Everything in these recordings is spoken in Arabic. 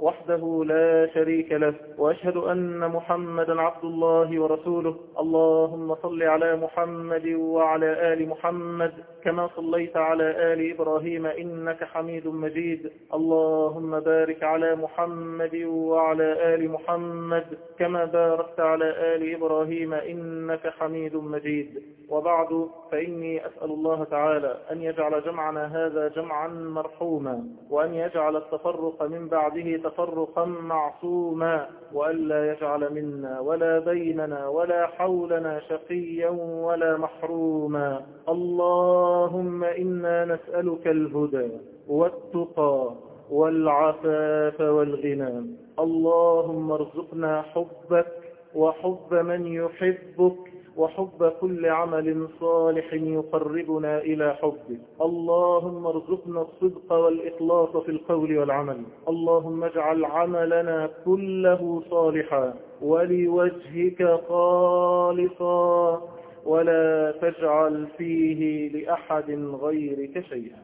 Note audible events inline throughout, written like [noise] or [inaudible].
وحده لا شريك له وأشهد أن محمدا عبد الله ورسوله. اللهم صل على محمد وعلى آل محمد كما صليت على آل إبراهيم إنك حميد مجيد. اللهم بارك على محمد وعلى آل محمد كما باركت على آل إبراهيم إنك حميد مجيد. وبعد فإني أسأل الله تعالى أن يجعل جمعنا هذا جمعا مرحوما وأن يجعل التفرق من بعده تفرقا. معصوما وألا يجعل منا ولا بيننا ولا حولنا شقيا ولا محروما. اللهم إنا نسألك الهدى والتقى والعفاف والغنى. اللهم ارزقنا حبك وحب من يحبك. وحب كل عمل صالح يقربنا إلى حبك اللهم ارزقنا الصدق والإخلاص في القول والعمل. اللهم اجعل عملنا كله صالحا. ولوجهك خالصا. ولا تجعل فيه لأحد غيرك شيئا.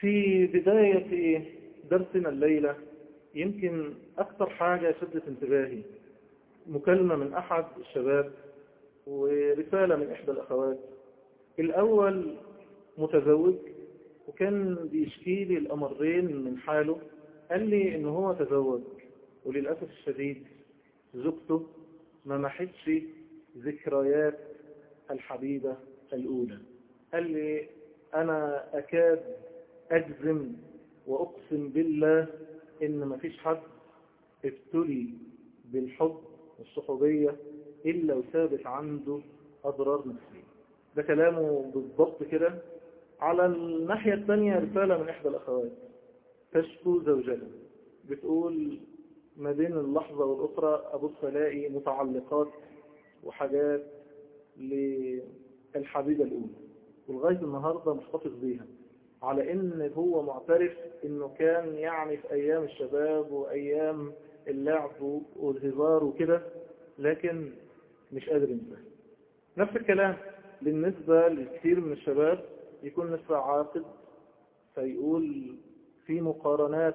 في بداية درسنا الليلة يمكن أكثر حاجة شدت انتباهي. مكالمة من أحد الشباب ورسالة من إحدى الأخوات. الأول متزوج وكان بيشكي لي الأمرين من حاله. قال لي إن هو تزوج وللأسف الشديد زوجته ما محتش ذكريات الحبيبة الأولى. قال لي أنا أكاد أجزم وأقسم بالله إن ما فيش حد ابتلي بالحب والصحوبية إلا وثابت عنده أضرار نفسية. ده كلامه بالضبط كده. على الناحية الثانية رسالة من إحدى الأخوات. تشكو زوجها. بتقول ما بين اللحظة والأخرى أبص ألاقي متعلقات وحاجات للحبيبة الأولى. ولغاية النهاردة محتفظ بيها. على إن هو معترف إنه كان يعني في أيام الشباب وأيام اللعب والهزار وكده. لكن مش قادر ينساه نفس الكلام بالنسبة لكثير من الشباب يكون لسه عاقد فيقول في مقارنات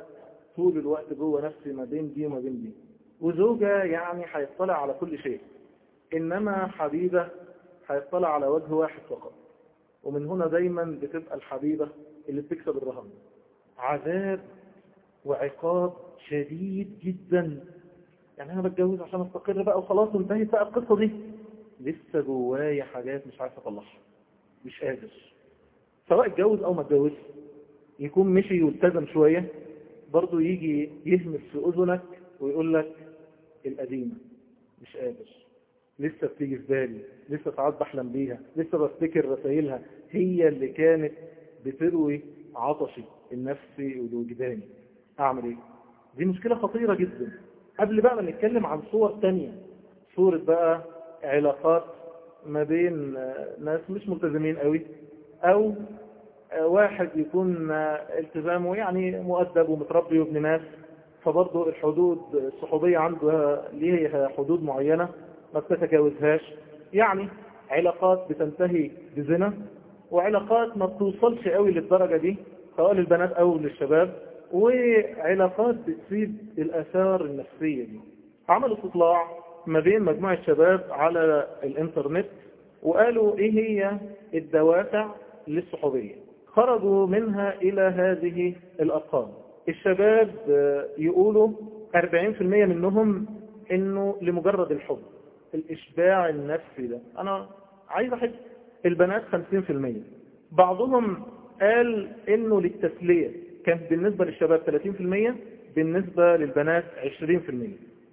طول الوقت جوه نفسي ما بين دي وما بين دي. وزوجة يعني هيطلع على كل شيء. إنما حبيبة هيطلع على وجه واحد فقط. ومن هنا دايما بتبقى الحبيبة اللي بتكسب الرهن. عذاب وعقاب شديد جدا. يعني أنا بتجوز عشان أستقر بقى وخلاص وانتهت بقى القصة دي. لسه جوايا حاجات مش عارف أطلعها. مش قادر. سواء اتجوز أو ما اتجوزش يكون مشي والتزم شوية برضه يجي يهمس في أذنك ويقول لك القديمة. مش قادر. لسه بتيجي في بالي لسه ساعات بحلم بيها لسه بفتكر رسائلها هي اللي كانت بتروي عطشي النفسي والوجداني. أعمل إيه؟ دي مشكلة خطيرة جدا. قبل بقى ما نتكلم عن صور تانية صورة بقى علاقات ما بين ناس مش ملتزمين قوي أو واحد يكون التزامه يعني مؤدب ومتربي وابن ناس فبرضه الحدود الصحوبية عنده ليه حدود معينة ما بتتجاوزهاش. يعني علاقات بتنتهي بزنا وعلاقات ما بتوصلش قوي للدرجة دي سواء للبنات أو للشباب. وعلاقات بتسيب الآثار النفسية دي. عملوا استطلاع ما بين مجموعة شباب على الإنترنت وقالوا إيه هي الدوافع للصحوبية. خرجوا منها إلى هذه الأرقام. الشباب يقولوا 40% منهم إنه لمجرد الحب. الإشباع النفسي ده. أنا عايز احب البنات 50% بعضهم قال إنه للتسلية. كان بالنسبة للشباب 30% بالنسبة للبنات 20%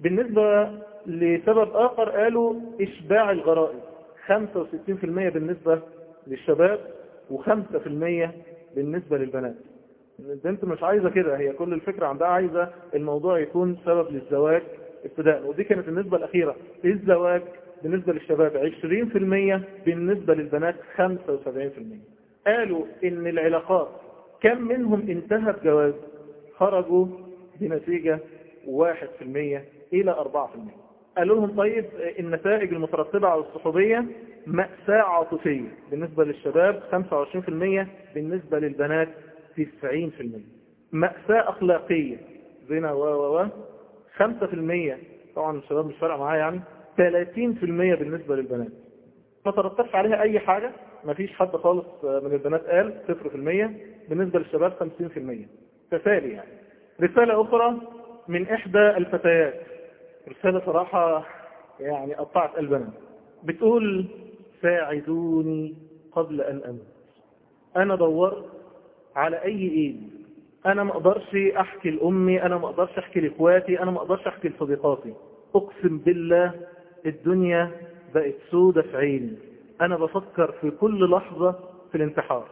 بالنسبة لسبب آخر قالوا إشباع الغرائز. 65% بالنسبة للشباب و5% بالنسبة للبنات. البنت مش عايزة كده هي كل الفكرة عندها عايزة الموضوع يكون سبب للزواج ابتداء. ودي كانت النسبة الأخيرة الزواج بالنسبة للشباب 20% بالنسبة للبنات 75% قالوا إن العلاقات كم منهم انتهى بجواز خرجوا بنتيجة 1% إلى 4% قالوا لهم طيب النتائج المترتبة على الصحوبية مأساة عاطفية. بالنسبة للشباب 25% بالنسبة للبنات 90% مأساة أخلاقية. زنا و و و. 5% طبعا الشباب مش فارقة معايا يعني. 30% بالنسبة للبنات. ما ترتبش عليها أي حاجة؟ ما فيش حد خالص من البنات قال 0% بالنسبة للشباب 50% تسالي يعني. رسالة أخرى من إحدى الفتيات. رسالة صراحة يعني قطعت قلبنا بتقول ساعدوني قبل أن أموت. أنا دورت على أي إيد. أنا ما أقدرش أحكي لأمي أنا ما أقدرش أحكي لإخواتي أنا ما أقدرش أحكي لصديقاتي. أقسم بالله الدنيا بقت سودة في عيني. أنا بفكر في كل لحظة في الانتحار.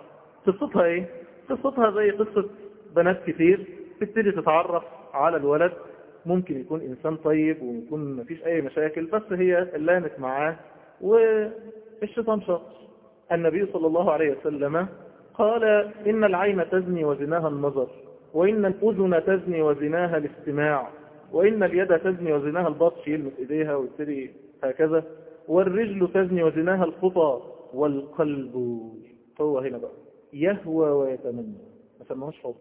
قصتها إيه؟ قصتها زي قصة بنات كتير تبتدي تتعرف على الولد. ممكن يكون إنسان طيب ويكون مفيش أي مشاكل بس هي لانت معاه. والشيطان شاطر النبي صلى الله عليه وسلم قال إن العين تزني وزناها النظر وإن الأذن تزني وزناها الاستماع وإن اليد تزني وزناها البطش يلمس إيديها ويبتدي هكذا. والرجل تزني وزناها الخطى والقلب. هو هنا بقى. يهوى ويتمنى. ما سموهش حب.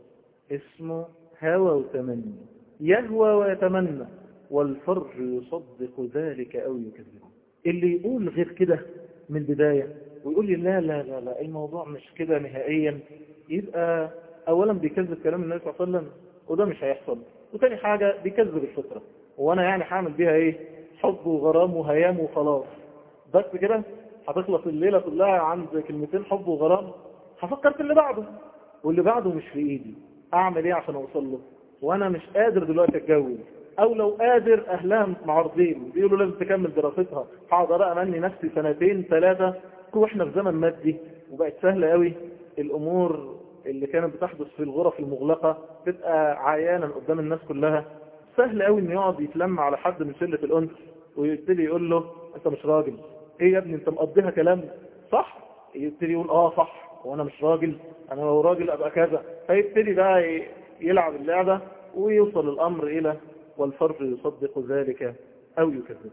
اسمه هوى وتمني يهوى ويتمنى. والفرج يصدق ذلك أو يكذبه. اللي يقول غير كده من البداية ويقول لي لا لا لا لا الموضوع مش كده نهائيا. يبقى أولا بيكذب كلام النبي صلى الله عليه وسلم وده مش هيحصل. وتاني حاجة بيكذب الفطرة. وأنا يعني هعمل بيها إيه؟ حب وغرام وهيام وخلاص. بس كده هتخلص الليلة كلها عند كلمتين حب وغرام. هفكر في اللي بعده واللي بعده مش في إيدي. أعمل إيه عشان أوصل له؟ وأنا مش قادر دلوقتي أتجوز. أو لو قادر أهلها معارضين. بيقولوا لازم تكمل دراستها. هقعد بقى أمني نفسي سنتين ثلاثة. وإحنا في زمن مادي وبقت سهلة قوي الأمور اللي كانت بتحدث في الغرف المغلقة تبقى عيانا قدام الناس كلها. سهل قوي إنه يقعد يتلم على حد من شلة الانس ويبتدي يقول له أنت مش راجل. إيه يا ابني انت مقضيها كلام؟ صح. يبتدي يقول آه صح. وأنا مش راجل. أنا لو راجل أبقى كذا. فيبتدي بقى يلعب اللعبة ويوصل الأمر إلى والفرج يصدق ذلك أو يكذب.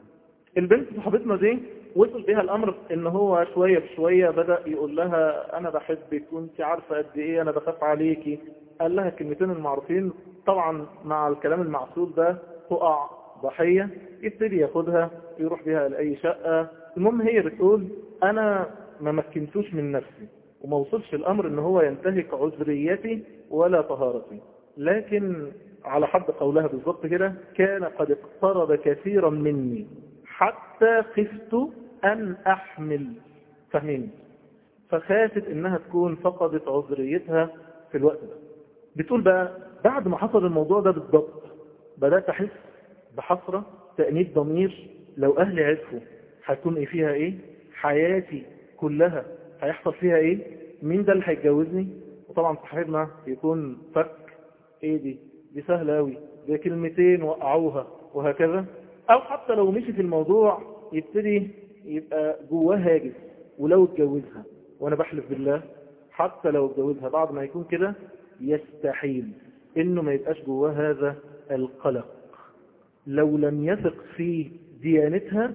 البنت صاحبتنا دي وصل بها الأمر إن هو شوية بشوية بدأ يقول لها أنا بحبك وأنت عارفة قد إيه أنا بخاف عليكي قال لها الكلمتين المعروفين. طبعا مع الكلام المعسول ده تقع ضحية يبتدي ياخدها يروح بها لأي شقة. المهم هي بتقول أنا ما مكنتوش من نفسي وما وصلش الأمر إن هو ينتهك عذريتي ولا طهارتي. لكن على حد قولها بالضبط كده كان قد اقترب كثيرا مني حتى خفت أن أحمل. فهمين فخافت إنها تكون فقدت عذريتها في الوقت ده. بتقول بقى بعد ما حصل الموضوع ده بالضبط بدأت أحس بحسرة تأنيب ضمير. لو أهلي عرفوا هتكون إيه فيها إيه؟ حياتي كلها. هيحصل فيها إيه؟ مين ده اللي هيتجوزني؟ وطبعا صاحبنا يكون فك إيه دي؟ دي سهلة أوي. دي كلمتين وقعوها وهكذا. أو حتى لو مشي في الموضوع يبتدي يبقى جواه هاجس ولو اتجوزها. وأنا بحلف بالله حتى لو اتجوزها بعد ما يكون كده يستحيل إنه ما يبقاش جواه هذا القلق. لو لم يثق في ديانتها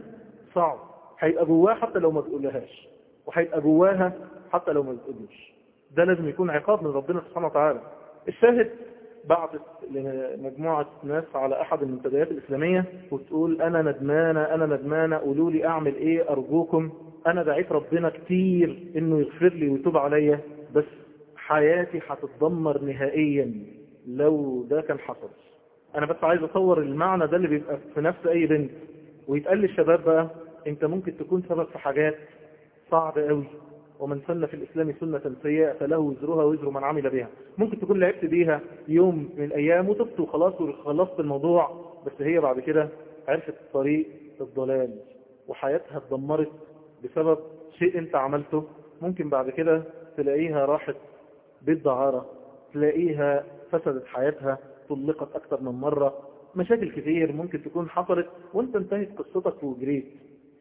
صعب. هيبقى جواه حتى لو ما تقولهاش وهيبقى جواها حتى لو ما تقولوش ده لازم يكون عقاب من ربنا سبحانه وتعالى. الشاهد بعثت لمجموعة ناس على أحد المنتديات الإسلامية وتقول أنا ندمانة أنا ندمانة قولوا لي أعمل إيه أرجوكم. أنا دعيت ربنا كتير إنه يغفر لي ويتوب عليا بس حياتي هتتدمر نهائيا لو ده كان حصل. أنا بس عايز أصور المعنى ده اللي بيبقى في نفس أي بنت. ويتقال للشباب بقى أنت ممكن تكون سبب في حاجات صعبة قوي ومن سن في الإسلام سنة سيئة فله وزرها وزر من عمل بها. ممكن تكون لعبت بيها يوم من الأيام وطفت وخلاص وخلصت الموضوع. بس هي بعد كده عرفت طريق الضلال. وحياتها اتدمرت بسبب شيء أنت عملته. ممكن بعد كده تلاقيها راحت بيت دعارة تلاقيها فسدت حياتها. طلقت أكثر من مرة. مشاكل كتير ممكن تكون حصلت وانت انتهت قصتك وجريت.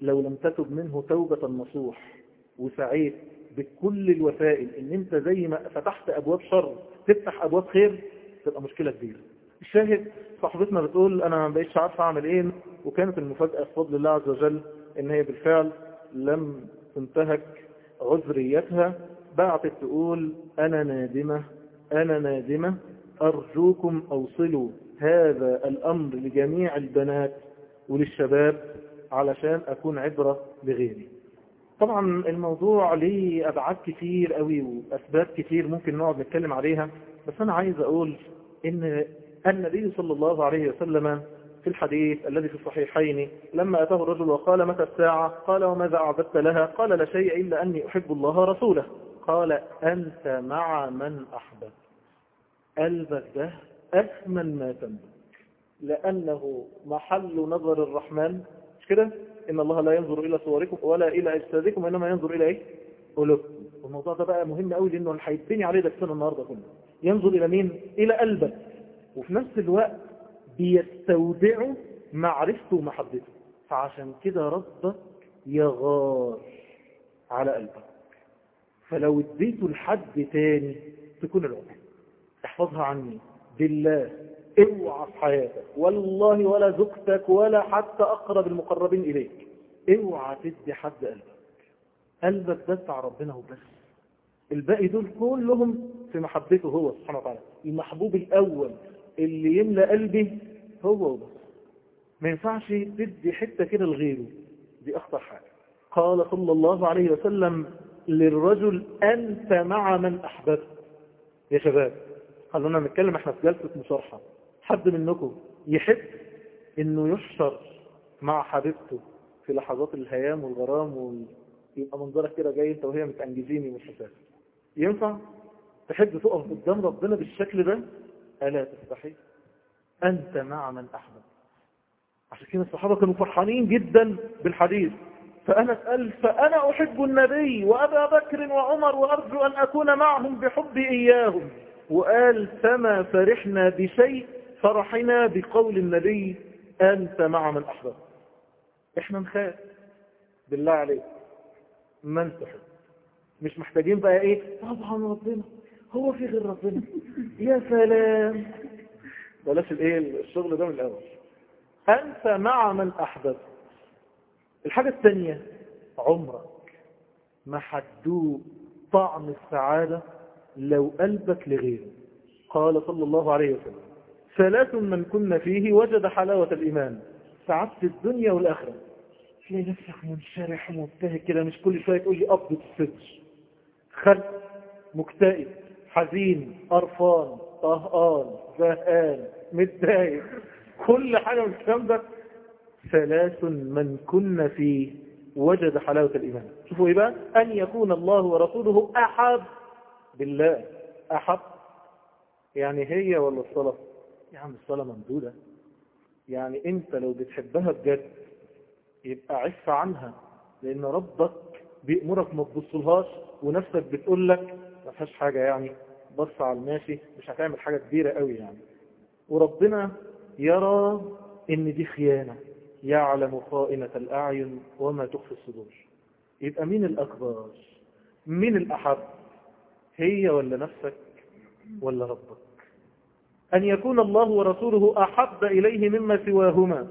لو لم تتب منه توبة نصوح وسعيت بكل الوسائل إن انت زي ما فتحت أبواب شر تفتح أبواب خير تبقى مشكلة كبيرة. الشاهد صاحبتنا بتقول أنا ما بقيتش عارفه أعمل إيه وكانت المفاجأة بفضل الله عز وجل إن هي بالفعل لم تنتهك عذريتها. بعتت تقول أنا نادمة أنا نادمة أرجوكم أوصلوا هذا الأمر لجميع البنات وللشباب علشان أكون عبرة لغيري. طبعا الموضوع ليه أبعاد كتير قوي وأسباب كتير ممكن نقعد نتكلم عليها بس أنا عايز أقول إن النبي صلى الله عليه وسلم في الحديث الذي في الصحيحين لما أتاه الرجل وقال متى الساعة؟ قال وماذا أعددت لها؟ قال لا شيء إلا أني أحب الله ورسوله. قال أنت مع من أحببت. قلبك ده أثمن ما تملك لأنه محل نظر الرحمن. مش كده؟ إن الله لا ينظر إلى صوركم ولا إلى أجسادكم وإنما ينظر إلى إيه؟ قلوبكم. والموضوع ده بقى مهم قوي لأنه هيتبني عليه درسنا النهاردة كله. ينظر إلى مين؟ إلى قلبك وفي نفس الوقت بيستودعوا معرفته ومحبته. فعشان كده ربك يغار على قلبك. فلو اديته لحد تاني تكون العقل احفظها عني. بالله اوعى في حياتك. والله ولا زوجتك ولا حتى أقرب المقربين إليك. اوعى تدي حد قلبك. قلبك ده بتاع ربنا هو بس الباقي دول كلهم في محبته هو سبحانه وتعالى. المحبوب الأول اللي يملى قلبي هو بس ما ينفعش تدي حتة كده لغيره. دي أخطر حاجة. قال صلى الله عليه وسلم للرجل أنت مع من أحببت. يا شباب خلونا نتكلم إحنا في جلسة مصارحة. حد منكم يحب إنه يحشر مع حبيبته في لحظات الهيام والغرام ويبقى منظرك كده جاي أنت وهي متأنجزيني من الحساب ينفع؟ تحب تقف قدام ربنا بالشكل ده؟ ألا تستحي. أنت مع من أحبب عشان كده الصحابة كانوا فرحانين جدا بالحديث. فأنا أسأل فأنا أحب النبي وأبا بكر وعمر وأرجو أن أكون معهم بحبي إياهم. وقال فما فرحنا بشيء فرحنا بقول النبي أنت مع من أحبب إحنا نخاف. بالله عليك. من تحب مش محتاجين بقى إيه؟ طبعا ربنا. هو في غير ربنا. [laughs] يا سلام. بلاش الإيه؟ الشغل ده من الأول. أنت مع من احببت الحاجة الثانية عمرك ما حدوه طعم السعادة لو قلبك لغيره. قال صلى الله عليه وسلم ثلاث من كنا فيه وجد حلاوة الإيمان سعادة الدنيا والآخرة. تلاقي نفسك منشرح ومبتهج كده مش كل شوية تقول لي قبضة الصدر خلق مكتئب حزين قرفان طهقان زهقان متضايق كل حاجة من الكلام ده ثلاث من كنا فيه وجد حلاوة الإيمان. شوفوا إيه بقى؟ أن يكون الله ورسوله أحب بالله أحب يعني هي ولا الصلاة؟ يا عم الصلاة ممدودة. يعني أنت لو بتحبها بجد يبقى عف عنها لأن ربك بيأمرك ما تبصلهاش ونفسك بتقول لك ما فيهاش حاجة يعني بص على الماشي مش هتعمل حاجة كبيرة قوي يعني. وربنا يرى إن دي خيانة يعلم خائنة الأعين وما تخفي الصدور. يبقى مين الأكبر؟ مين الأحب؟ هي ولا نفسك ولا ربك؟ أن يكون الله ورسوله أحب إليه مما سواهما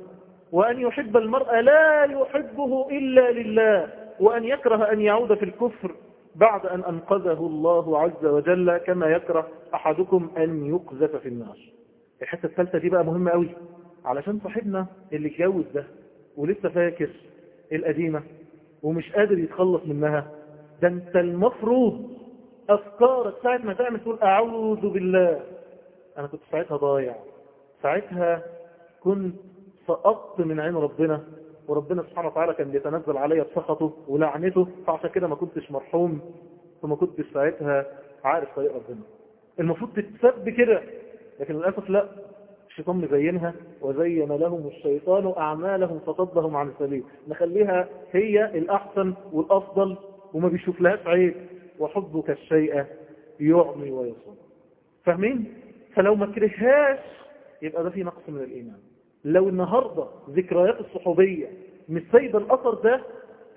وأن يحب المرء لا يحبه إلا لله وأن يكره أن يعود في الكفر بعد أن أنقذه الله عز وجل كما يكره أحدكم أن يقذف في النار. الحتة الثالثة دي بقى مهمة قوي علشان صاحبنا اللي اتجوز ده ولسه فاكر القديمة ومش قادر يتخلص منها ده أنت المفروض أفكارك ساعة ما تعمل تقول أعوذ بالله. أنا كنت ساعتها ضايع. ساعتها كنت سقطت من عين ربنا وربنا سبحانه وتعالى كان بيتنزل عليا بسخطه ولعنته فعشان كده ما كنتش مرحوم وما كنتش ساعتها عارف طريق ربنا. المفروض تتسب كده لكن للأسف لا. الشيطان مزينها وزين لهم الشيطان أعمالهم فصدهم عن السبيل. نخليها هي الأحسن والأفضل وما بيشوف لهاش عيب. وحبك الشيء يعمي ويصم. فاهمين؟ فلو ما كرهاش يبقى ده في نقص من الإيمان. لو النهاردة ذكريات الصحوبية مش سيد الأثر ده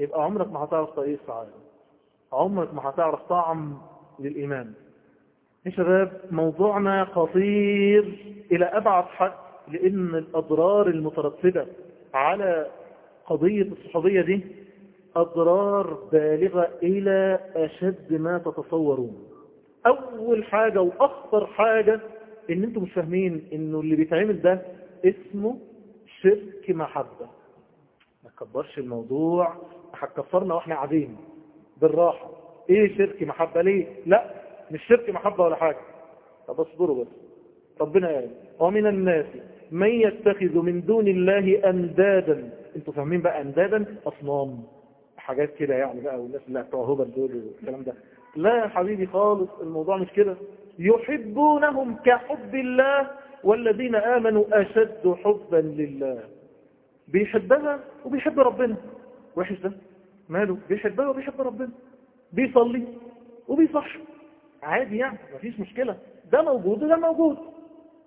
يبقى عمرك ما هتعرف طريق السعادة عمرك ما هتعرف طعم للإيمان. يا شباب موضوعنا خطير إلى أبعد حد لأن الأضرار المترتبة على قضية الصحوبية دي أضرار بالغة إلى أشد ما تتصورون. أول حاجة وأخطر حاجة إن أنتم مش فاهمين إنه اللي بيتعمل ده اسمه شرك محبة. ما تكبرش الموضوع هتكفرنا وإحنا قاعدين بالراحة. إيه شرك محبة؟ ليه؟ لا مش شرك محبة ولا حاجة. طب اصبروا بس. ربنا قال ومن الناس من يتخذ من دون الله أندادا. أنتوا فاهمين بقى أندادا؟ أصنام. حاجات كده يعني بقى والناس اللي بتوع هبل دول والكلام ده. لا يا حبيبي خالص الموضوع مش كده. يحبونهم كحب الله والذين آمنوا أشد حبا لله. بيحبها وبيحب ربنا. وحش ده. ماله؟ بيحبها وبيحب ربنا. بيصلي وبيصح عادي يعني مفيش مشكلة. ده موجود وده موجود.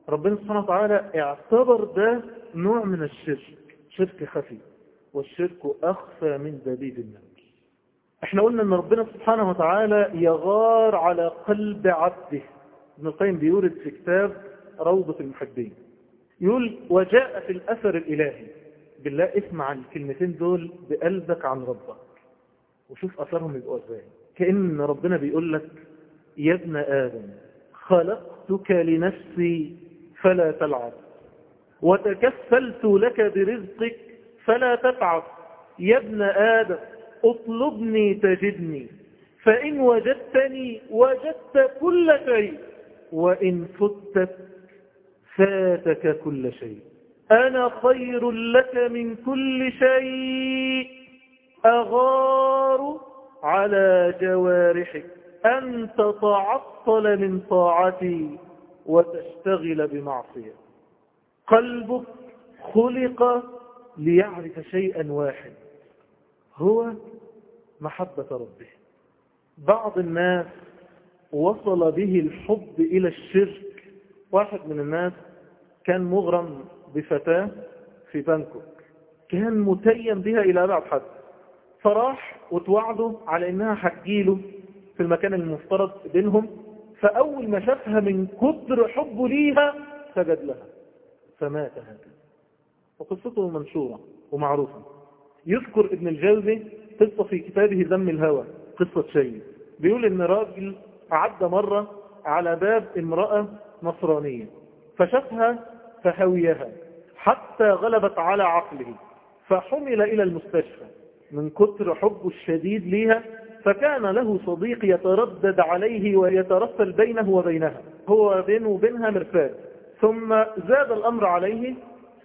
ربنا سبحانه وتعالى اعتبر ده نوع من الشرك شرك خفي. والشرك أخفى من دبيب النمل إحنا قلنا إن ربنا سبحانه وتعالى يغار على قلب عبده. ابن القيم بيورد في كتاب روضة المحبين. يقول وجاء في الأثر الإلهي. بالله اسمع الكلمتين دول بقلبك عن ربك. وشوف أثرهم يبقوا إزاي. كأن ربنا بيقول لك يا ابن آدم خلقتك لنفسي فلا تلعب. وتكفلت لك برزقك فلا تتعب يا ابن آدم اطلبني تجدني. فإن وجدتني وجدت كل شيء. وإن فتت فاتك كل شيء. أنا خير لك من كل شيء. أغار على جوارحك. أن تتعطل من طاعتي وتشتغل بمعصية قلبك خلق ليعرف شيئا واحد. هو محبة ربه. بعض الناس وصل به الحب إلى الشرك. واحد من الناس كان مغرم بفتاة في بانكوك. كان متيم بها إلى أبعد حد. فراح وتوعده على إنها هتجيله في المكان المفترض بينهم. فأول ما شافها من كتر حبه ليها سجد لها. فمات هكذا وقصته منشورة ومعروفة. يذكر ابن الجوزي قصة في كتابه ذم الهوى قصة شيء. بيقول إن راجل عدى مرة على باب امرأة نصرانية فشافها فهويها حتى غلبت على عقله فحمل إلى المستشفى. من كتر حبه الشديد ليها فكان له صديق يتردد عليه ويترسل بينه وبينها هو بينه وبينها مرفاد. ثم زاد الأمر عليه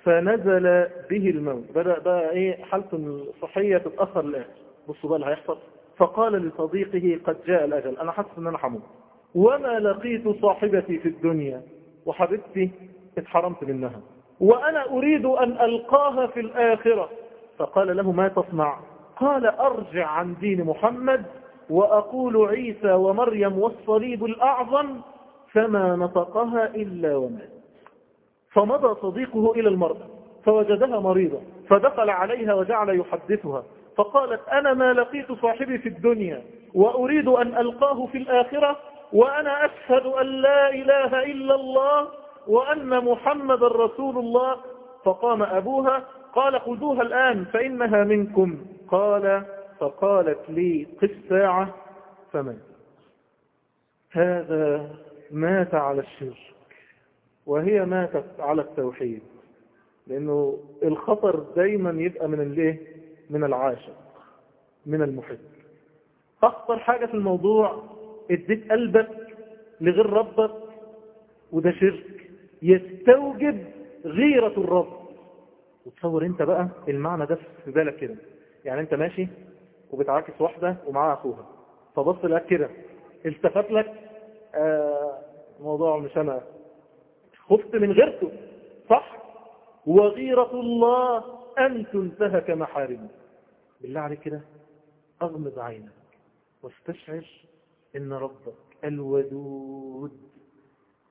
فنزل به الموت. بدأ بقى إيه؟ حالته الصحية تتأخر الآن. بصوا بقى اللي هيحصل. فقال لصديقه قد جاء الأجل. أنا حاسس أن أنا حموت. وما لقيت صاحبتي في الدنيا. وحبيبتي اتحرمت منها. وأنا أريد أن ألقاها في الآخرة. فقال له ما تصنع؟ قال أرجع عن دين محمد وأقول عيسى ومريم والصليب الأعظم فما نطقها إلا ومات. فمضى صديقه إلى المرأة فوجدها مريضة فدخل عليها وجعل يحدثها فقالت أنا ما لقيت صاحبي في الدنيا وأريد أن ألقاه في الآخرة وأنا أشهد أن لا إله إلا الله وأن محمد رسول الله. فقام أبوها قال خذوها الآن فإنها منكم. قال فقالت لي قف ساعة. فمات هذا مات على الشرك. وهي ماتت على التوحيد لأنه الخطر دايما يبقى من الإيه؟ من العاشق من المحب. أخطر حاجة في الموضوع اديت قلبك لغير ربك وده شرك. يستوجب غيرة الرب. وتصور أنت بقى المعنى ده في بالك كده. يعني أنت ماشي وبتعاكس واحدة ومعاها أخوها. فبص لك كده التفت لك آه موضوع مش أنا خفت من غيرته صح؟ وغيرة الله أن تنتهك محارمه. بالله عليك كده أغمض عينك واستشعر إن ربك الودود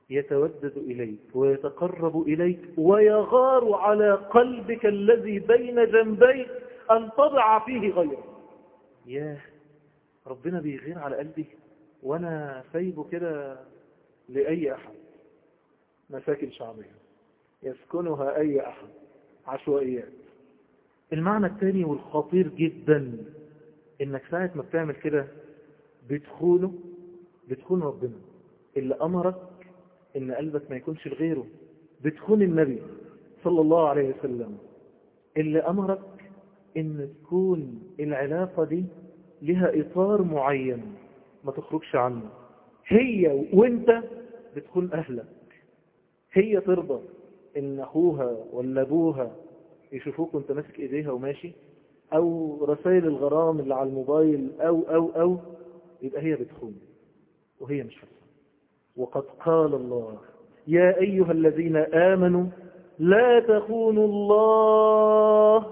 يتودد إليك ويتقرب إليك ويغار على قلبك الذي بين جنبيك أن تضع فيه غيره. ياه ربنا بيغير على قلبي وأنا سايبه كده لأي أحد. مساكن شعبية. يسكنها أي أحد. عشوائيات. المعنى الثاني والخطير جدا إنك ساعة ما بتعمل كده بتخونه بتخون ربنا. اللي أمرك إن قلبك ما يكونش لغيره. بتخون النبي صلى الله عليه وسلم. اللي أمرك إن تكون العلاقة دي لها إطار معين ما تخرجش عنه. هي وأنت بتخون أهلك. هي ترضى إن أخوها ولا أبوها يشوفوك وأنت ماسك إيديها وماشي أو رسائل الغرام اللي على الموبايل أو أو أو يبقى هي بتخون وهي مش حاسة. وقد قال الله يا أيها الذين آمنوا لا تخونوا الله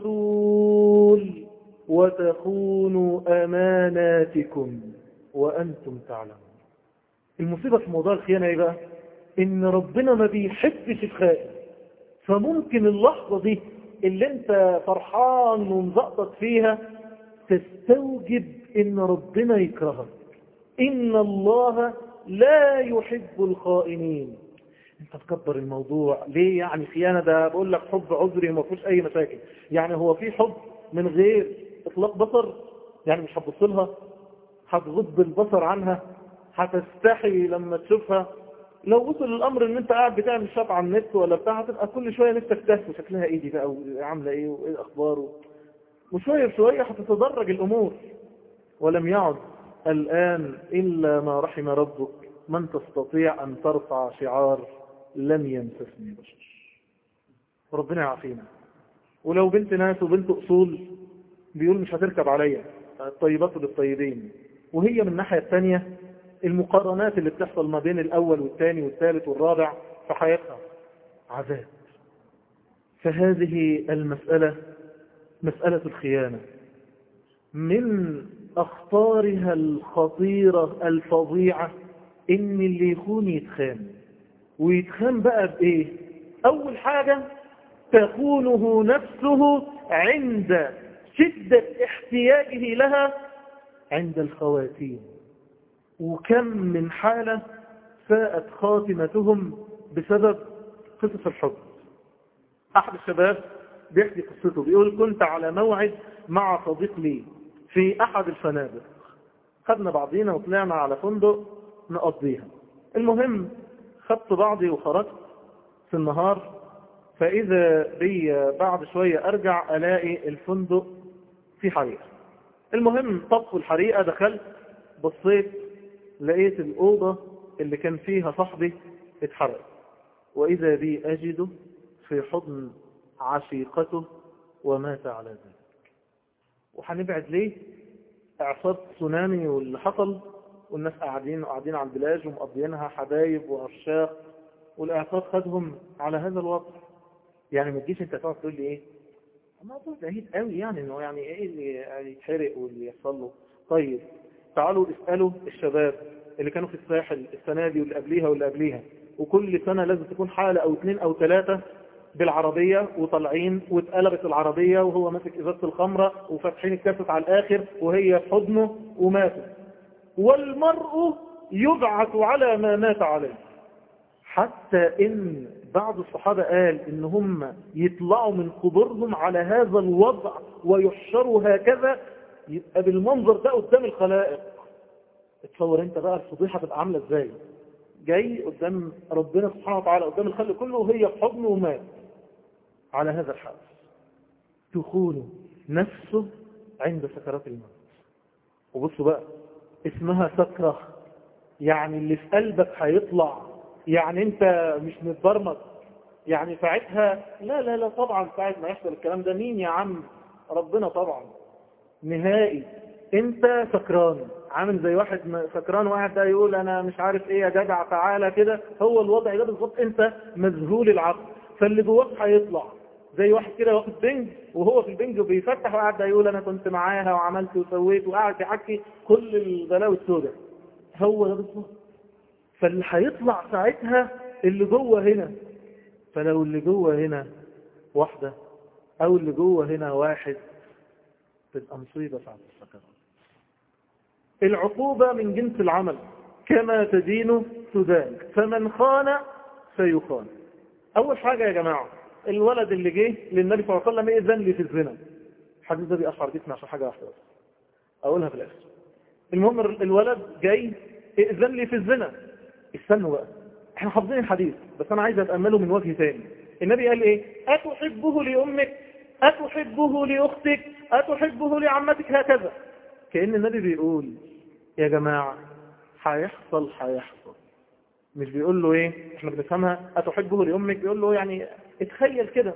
والرسول وتخونوا أماناتكم وأنتم تعلمون. المصيبة في موضوع الخيانة إيه بقى؟ إن ربنا ما بيحبش الخائن. فممكن اللحظة دي اللي أنت فرحان ومزقطط فيها تستوجب إن ربنا يكرهك. إن الله لا يحب الخائنين. أنت تكبر الموضوع. ليه؟ يعني خيانة ده بقول لك حب عذري وما فيهوش أي مشاكل. يعني هو في حب من غير إطلاق بصر؟ يعني مش هتبص لها؟ هتغض البصر عنها؟ هتستحي لما تشوفها؟ لو وصل الأمر إن أنت قاعد بتعمل شات على النت ولا بتاع هتبقى كل شوية نفسك تهف شكلها إيه دي بقى وعامله إيه وإيه الأخبار وشوية بشويه هتتدرج الأمور. ولم يعد الآن إلا ما رحم ربك. من تستطيع أن ترفع شعار لم يمسسني بشر. ربنا يعافينا. ولو بنت ناس وبنت أصول بيقول مش هتركب عليا. الطيبات للطيبين. وهي من الناحية الثانية المقارنات اللي بتحصل ما بين الأول والثاني والثالث والرابع في حياتها عذاب. فهذه المسألة مسألة الخيانة. من أخطارها الخطيرة الفظيعة إن اللي يخون يتخان. ويتخان بقى بإيه؟ أول حاجة تخونه نفسه عند شدة احتياجه لها عند الخواتيم. وكم من حالة ساءت خاتمتهم بسبب قصص الحب. أحد الشباب بيحكي قصته بيقول كنت على موعد مع صديق لي في أحد الفنادق. خدنا بعضينا وطلعنا على فندق نقضيها. المهم خدت بعضي وخرجت في النهار فإذا بي بعد شوية أرجع ألاقي الفندق في حريقة المهم طفوا الحريقة دخلت بصيت لقيت الأوضة اللي كان فيها صاحبي اتحرق وإذا بي أجده في حضن عشيقته ومات على ذلك. وهنبعد ليه؟ إعصاب تسونامي واللي حصل والناس قاعدين قاعدين على البلاج ومقضيينها حبايب وعشاق والإعصاب خدهم على هذا الوضع. يعني ما تجيش أنت تقعد تقول لي إيه؟ الموضوع بعيد قوي يعني إنه يعني إيه اللي يتحرق واللي يحصل له؟ طيب تعالوا اسألوا الشباب اللي كانوا في الساحل السنة دي واللي قبليها واللي قبليها. وكل سنة لازم تكون حالة أو اثنين أو ثلاثة بالعربية وطالعين واتقلبت العربية وهو ماسك إزازة الخمرة وفاتحين الكاسة على الآخر وهي في حضنه وماتوا والمرء يبعث على ما مات عليه. حتى إن بعض الصحابة قال إن هم يطلعوا من قبورهم على هذا الوضع ويحشروا هكذا يبقى بالمنظر ده قدام الخلائق. اتصور انت بقى الفضيحة تبقى عاملة إزاي؟ جاي قدام ربنا سبحانه وتعالى قدام الخلق كله وهي في حضنه ومات. على هذا الحال تخون نفسه عند سكرات الموت. وبصوا بقى اسمها سكرة. يعني اللي في قلبك هيطلع. يعني انت مش متبرمج. يعني ساعتها لا لا لا طبعا ساعة ما يحصل الكلام ده مين يا عم؟ ربنا طبعا. نهائي. انت سكران عامل زي واحد سكران واحد ده يقول أنا مش عارف إيه يا جدع تعالى كده. هو الوضع ده بالظبط أنت مذهول العقل. فاللي جواك هيطلع. زي واحد كده واخد بنج وهو في البنج وبيفتح وقاعد ده يقول أنا كنت معاها وعملت وسويت وقاعد يحكي كل البلاوي السوداء. هو ده بالظبط. فاللي هيطلع ساعتها اللي جوه هنا. فلو اللي جوه هنا واحدة أو اللي جوه هنا واحد تبقى مصيبة ساعة السكرات العقوبة من جنس العمل. كما تدين تدان. فمن خان سيخان. أول حاجة يا جماعة الولد اللي جه للنبي صلى الله عليه وسلم إذن لي في الزنا. الحديث ده بيأشعر جسمي عشان حاجة واحدة أقولها في الآخر. المهم الولد جاي إذن لي في الزنا. استنوا بقى. إحنا حافظين الحديث بس أنا عايز أتأمله من وجه ثاني النبي قال إيه؟ أتحبه لأمك أتحبه لأختك أتحبه لعمتك هكذا. كأن النبي بيقول يا جماعة هيحصل هيحصل. مش بيقول له إيه؟ إحنا بنفهمها. أتحبه لأمك؟ بيقول له يعني اتخيل كده.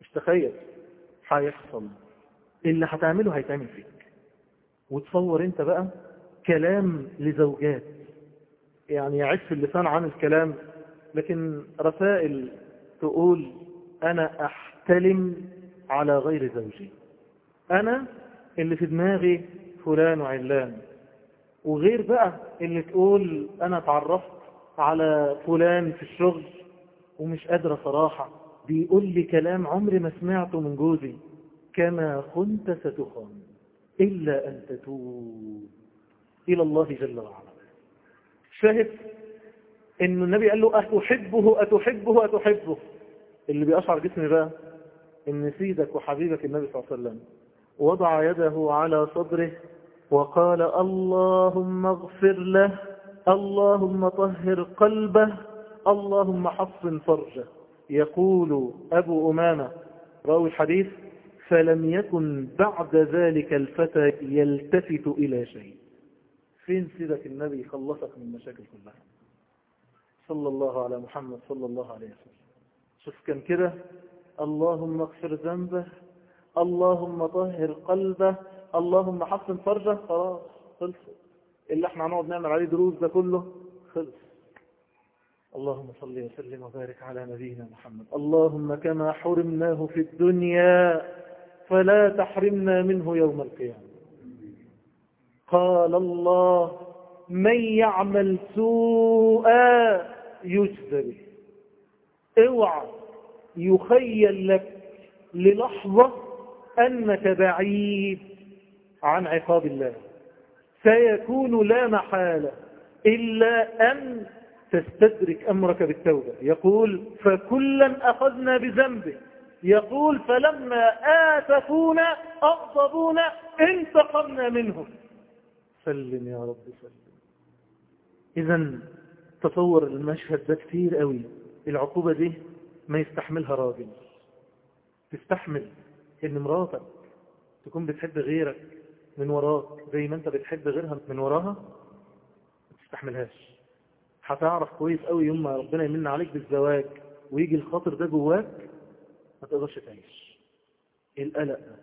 مش تخيل. هيحصل. اللي هتعمله هيتعمل فيك. وتصور أنت بقى كلام لزوجات. يعني يعف اللسان عن الكلام. لكن رسائل تقول أنا أحتلم على غير زوجي. أنا اللي في دماغي فلان وعلان. وغير بقى اللي تقول أنا اتعرفت على فلان في الشغل ومش قادرة صراحة. بيقول لي كلام عمري ما سمعته من جوزي. كما كنت ستخان إلا أن تتوب إلى الله جل وعلا. شاهد إن النبي قال له أتحبه أتحبه أتحبه. اللي بيأشعر جسمي بقى إن سيدك وحبيبك النبي صلى الله عليه وسلم. وضع يده على صدره وقال اللهم اغفر له اللهم طهر قلبه اللهم حصن فرجه. يقول أبو أمامة راوي الحديث فلم يكن بعد ذلك الفتى يلتفت إلى شيء. فين سيدك النبي خلصك من مشاكل كلها؟ صلى الله على محمد صلى الله عليه وسلم. شوف كان كده؟ اللهم اغفر ذنبه اللهم طهر قلبه اللهم حسن فرجه. خلاص خلص اللي إحنا هنقعد نعمل عليه دروس ده كله خلص. اللهم صل وسلم وبارك على نبينا محمد. اللهم كما حرمناه في الدنيا فلا تحرمنا منه يوم القيامة. قال الله من يعمل سوءا يجزى به. اوعى يخيل لك للحظة أنك بعيد عن عقاب الله. سيكون لا محالة إلا أن تستدرك أمرك بالتوبة. يقول فكلا أخذنا بذنبه. يقول فلما آتفونا أغضبونا انتقمنا منهم. سلم يا رب سلم. إذا تصور المشهد ده كتير قوي. العقوبة دي ما يستحملها راجل. تستحمل إن مراتك تكون بتحب غيرك من وراك زي ما أنت بتحب غيرها من وراها ما تستحملهاش. هتعرف كويس قوي يوم ما ربنا يمن عليك بالزواج ويجي الخاطر ده جواك ما تقدرش تعيش. القلق ده.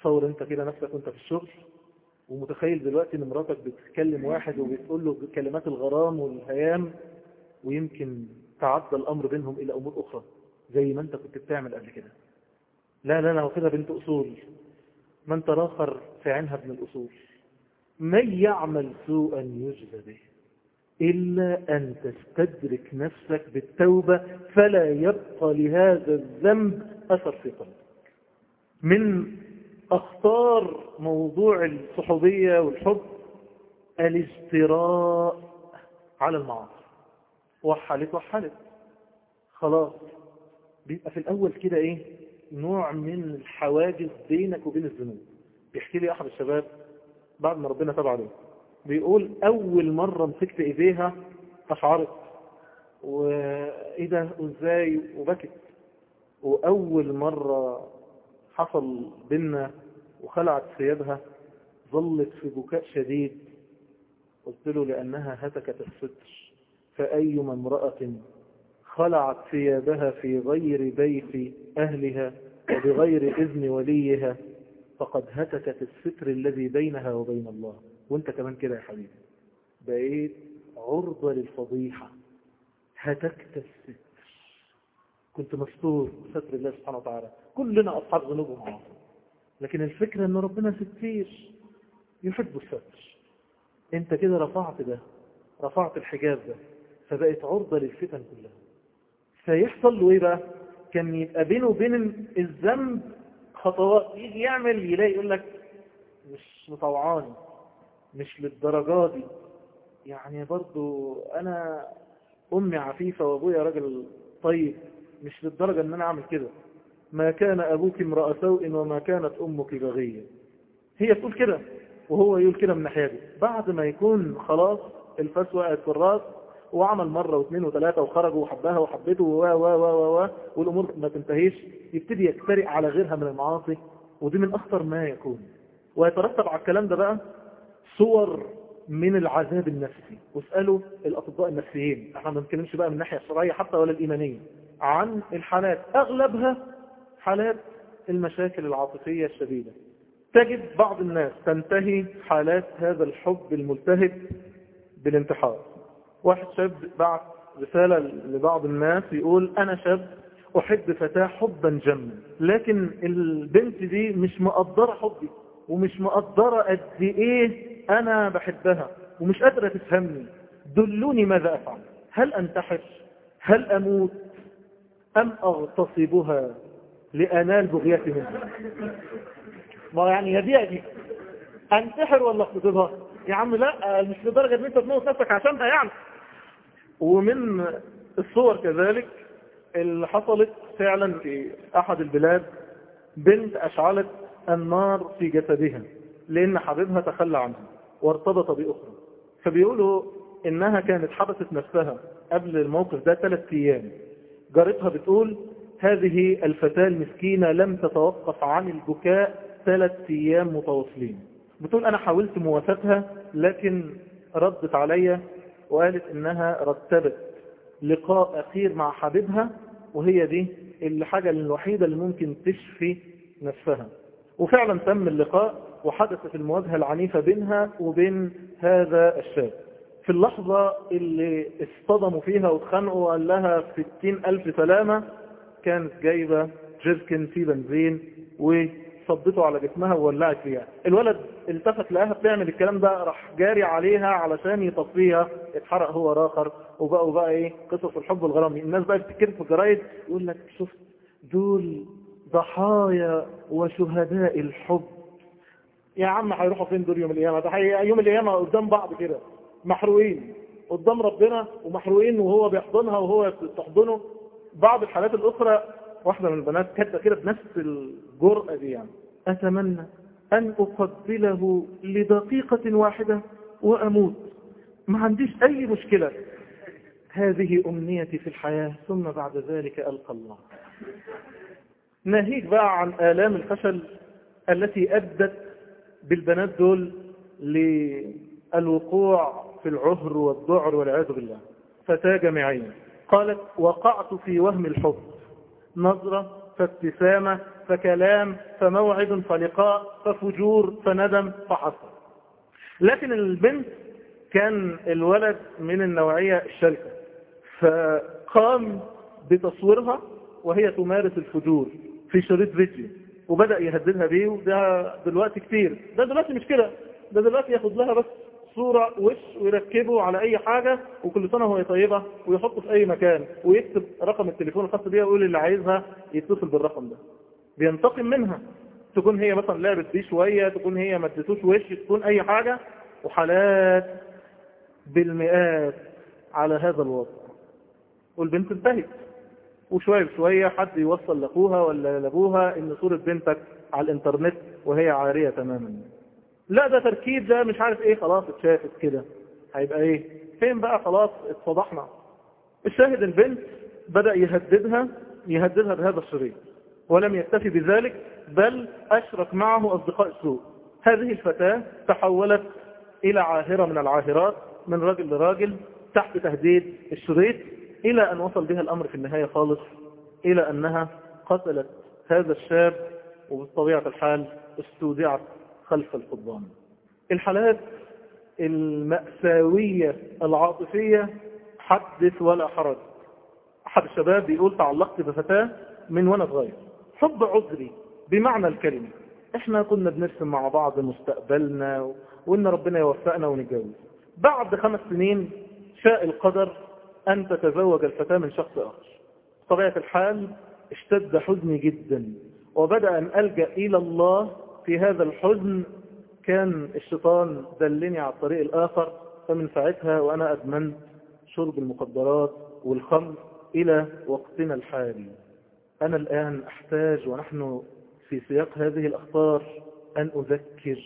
تصور أنت كده نفسك وأنت في الشغل ومتخيل دلوقتي إن مراتك بتكلم واحد وبتقول له كلمات الغرام والهيام ويمكن تعدى الأمر بينهم إلى أمور أخرى زي ما أنت كنت بتعمل قبل كده. لا لا لا وكده بنت أصول. من تراخر في عينها ابن الأصول. من يعمل سوءا يجزى به إلا أن تستدرك نفسك بالتوبة فلا يبقى لهذا الذنب أثر في قلبك. من أخطار موضوع الصحوبية والحب الاجتراء على المعاصي. وحلت وحلت. خلاص. بيبقى في الأول كده إيه؟ نوع من الحواجز بينك وبين الذنوب. بيحكي لي أحد الشباب بعد ما ربنا تبع له بيقول أول مرة مسكت إيديها أشعرت. وإيه ده؟ وإزاي؟ وبكت. وأول مرة حصل بينا وخلعت ثيابها ظلت في بكاء شديد. قلت له لأنها هتكت الستر. فأيما امرأة خلعت ثيابها في غير بيت أهلها وبغير إذن وليها فقد هتكت الستر الذي بينها وبين الله. وانت كمان كده يا حبيبي. بقيت عرضة للفضيحة. هتكت الستر. كنت مستور بستر الله سبحانه وتعالى. كلنا أصحاب ذنوب ومعاصي لكن الفكرة إن ربنا ستير. يحب الستر. انت كده رفعت ده. رفعت الحجاب ده. فبقت عرضة للفتن كلها. فيحصل له إيه بقى؟ كان يبقى بينه وبين الذنب خطوات. يجي يعمل يلاقي يقول لك مش مطوعاني مش للدرجة دي. يعني برضو أنا أمي عفيفة وأبويا راجل طيب مش للدرجة أن أنا أعمل كده. ما كان أبوك امرأة سوء وما كانت أمك بغية. هي تقول كده وهو يقول كده من ناحية بعد ما يكون خلاص الفاس وقعت في الرأس وعمل مرة واثنين وثلاثة وخرجوا وحبها وحبته و و و و والأمور ما تنتهيش يبتدي يكترئ على غيرها من المعاصي ودي من أخطر ما يكون. ويترتب على الكلام ده بقى صور من العذاب النفسي. واسألوا الأطباء النفسيين إحنا ما بنتكلمش بقى من الناحية الشرعية حتى ولا الإيمانية عن الحالات أغلبها حالات المشاكل العاطفية الشديدة. تجد بعض الناس تنتهي حالات هذا الحب الملتهب بالانتحار. واحد شاب بعت رسالة لبعض الناس يقول أنا شاب أحب فتاة حبا جما لكن البنت دي مش مقدرة حبي ومش مقدرة قد إيه أنا بحبها ومش قادرة تفهمني. دلوني ماذا أفعل؟ هل أنتحر؟ هل أموت؟ أم أغتصبها لأنال بغيتي منها؟ ما يعني يبيع دي أنتحر ولا أغتصبها؟ يا عم لا مش لدرجة إن أنت تموت نفسك عشانها يعني. ومن الصور كذلك اللي حصلت فعلا في أحد البلاد بنت أشعلت النار في جسدها لأن حبيبها تخلى عنها وارتبط بأخرى. فبيقولوا إنها كانت حبست نفسها قبل الموقف ده ثلاث أيام. جارتها بتقول هذه الفتاة المسكينة لم تتوقف عن البكاء ثلاث أيام متواصلين. بتقول أنا حاولت موافاتها لكن ردت عليا وقالت إنها رتبت لقاء أخير مع حبيبها وهي دي الحاجة الوحيدة اللي ممكن تشفي نفسها. وفعلا تم اللقاء وحدثت المواجهة العنيفة بينها وبين هذا الشاب. في اللحظة اللي اصطدموا فيها واتخانقوا وقال لها ستين ألف سلامة كانت جايبة جيركن في بنزين وصبته على جسمها وولعت فيها. الولد التفت لها بتعمل الكلام ده راح جاري عليها علشان يطفيها اتحرق هو راخر وبقوا بقى إيه قصص الحب والغرام. الناس بقى بتتكتب في الجرايد يقول لك شفت دول ضحايا وشهداء الحب. يا عم هيروحوا فين دول يوم القيامة؟ ده يوم القيامة قدام بعض كده محروقين. قدام ربنا ومحروقين وهو بيحضنها وهو تحضنه بعض الحالات الأخرى واحدة من البنات كاتبة كده بنفس الجرأة دي يعني. أتمنى أن اقبله لدقيقة واحدة وأموت. ما عنديش أي مشكلة. هذه أمنيتي في الحياة ثم بعد ذلك ألقى الله. ناهيك بقى عن آلام الفشل التي أدت بالبنات دول للوقوع في العهر والذعر والعياذ بالله. فتاة جامعية قالت وقعت في وهم الحب. نظرة فابتسامة فكلام فموعد فلقاء ففجور فندم فحصر لكن البنت كان الولد من النوعية الشركة فقام بتصويرها وهي تمارس الفجور في شريط فيديو وبدأ يهددها بيه وده دلوقتي كتير. ده دلوقتي مش كده ده دلوقتي ياخد لها بس صورة وش ويركبه على أي حاجة وكل سنة هو طيبة ويحطه في أي مكان ويكتب رقم التليفون الخاص بيها ويقول اللي عايزها يتصل بالرقم ده. بينتقم منها. تكون هي مثلا لعبت بيه شوية تكون هي ما اديتوش وش تكون أي حاجة وحالات بالمئات على هذا الوضع. والبنت انتهت. وشوية بشوية حد يوصل لأخوها ولا لأبوها إن صورة بنتك على الإنترنت وهي عارية تماما. لا ده تركيب ده مش عارف إيه خلاص اتشافت كده. هيبقى إيه؟ فين بقى؟ خلاص اتفضحنا الشاهد البنت بدأ يهددها يهددها بهذا الشريط. ولم يكتفي بذلك بل أشرك معه أصدقاء السوء. هذه الفتاة تحولت إلى عاهرة من العاهرات من راجل لراجل تحت تهديد الشريط إلى أن وصل بها الأمر في النهاية خالص إلى أنها قتلت هذا الشاب وبطبيعة الحال استودعت خلف القضبان. الحالات المأساوية العاطفية حدث ولا حرج. أحد الشباب بيقول تعلقت بفتاة من وأنا صغير. حب عذري بمعنى الكلمة. إحنا كنا بنرسم مع بعض مستقبلنا وإن ربنا يوفقنا ونتجوز بعد خمس سنين شاء القدر أن تتزوج الفتاة من شخص آخر. طبيعة الحال اشتد حزني جدا وبدأ أن ألجأ إلى الله في هذا الحزن. كان الشيطان دلني على الطريق الآخر فمن ساعتها وأنا أدمنت شرب المخدرات والخمر إلى وقتنا الحالي. أنا الآن أحتاج ونحن في سياق هذه الأخطار أن أذكر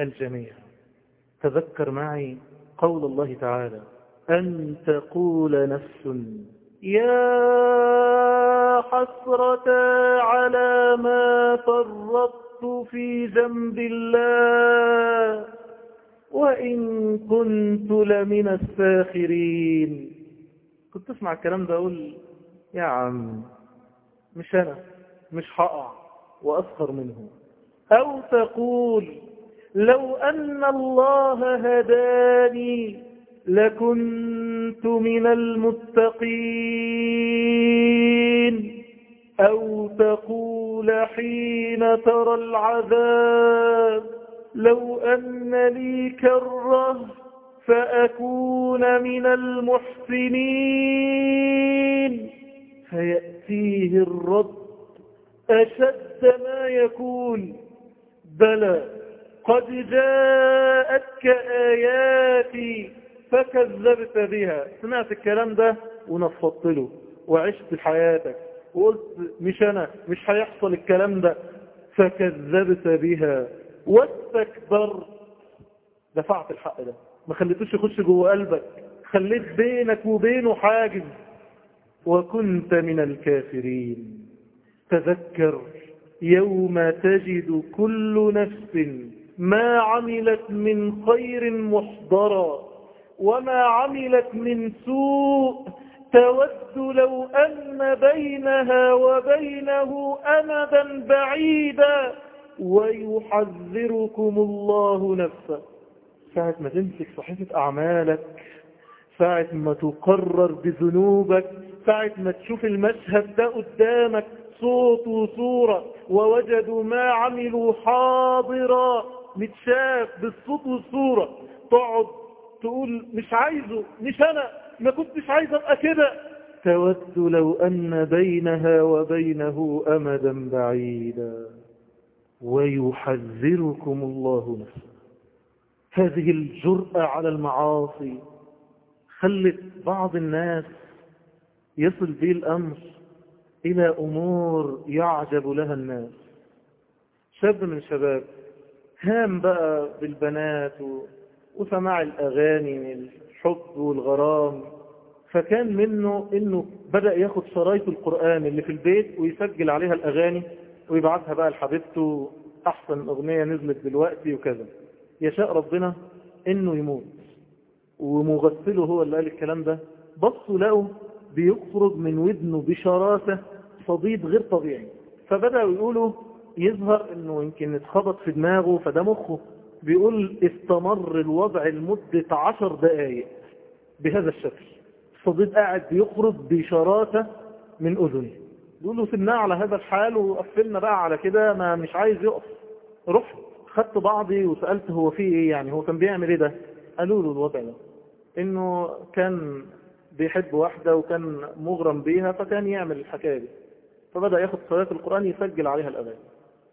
الجميع. تذكر معي قول الله تعالى أن تقول نفس يا حسرة على ما فرطت في ذنب الله وإن كنت لمن الساخرين. كنت تسمع الكلام ده أقول يا عم مش أنا مش هقع وأسخر منه. أو تقول لو أن الله هداني لكنت من المتقين. أو تقول حين ترى العذاب لو أن لي كرة فأكون من المحسنين. فيأتيه الرد أشد ما يكون. بلى قد جاءتك آياتي فكذبت بها. سمعت الكلام ده ونفضت له. وعشت حياتك. وقلت مش أنا مش هيحصل الكلام ده. فكذبت بها. واستكبرت. دفعت الحق ده. ما خليتوش يخش جوه قلبك. خليت بينك وبينه حاجز. وكنت من الكافرين. تذكر يوم تجد كل نفس ما عملت من خير محضرا وما عملت من سوء. تود لو أن بينها وبينه أمدا بعيدا ويحذركم الله نفسه. ساعة ما تمسك صحيفة أعمالك ساعة ما تقرر بذنوبك ساعة ما تشوف المشهد ده قدامك صوت وصورة ووجدوا ما عملوا حاضرا متشاف بالصوت والصورة. تقعد تقول مش عايزه مش أنا ما كنتش عايز أبقى كده. تود لو أن بينها وبينه أمدا بعيدا. ويحذركم الله نفسه. هذه الجرأة على المعاصي خلت بعض الناس يصل به الأمر إلى أمور يعجب لها الناس. شاب من شباب هام بقى بالبنات. وسماع الأغاني الحب والغرام. فكان منه إنه بدأ ياخد شرايط القرآن اللي في البيت ويسجل عليها الأغاني ويبعتها بقى لحبيبته أحسن أغنية نزلت دلوقتي وكذا. يشاء ربنا إنه يموت. ومغسله هو اللي قال الكلام ده. بصوا لقوا بيخرج من ودنه بشراسة صديد غير طبيعي. فبدأوا يقولوا يظهر إنه يمكن اتخبط في دماغه فده مخه. بيقول استمر الوضع لمدة عشر دقايق بهذا الشكل. الصديد قاعد بيخرج بشراسة من أذنه. بيقولوا سناه على هذا الحال وقفلنا بقى على كده ما مش عايز يقف. رحت خدت بعضي وسألت هو فيه إيه يعني هو كان بيعمل إيه ده؟ قالوا له الوضع ده. إنه كان بيحب واحدة وكان مغرم بيها فكان يعمل الحكاية دي. فبدأ ياخد صلاة القرآن يسجل عليها الأغاني.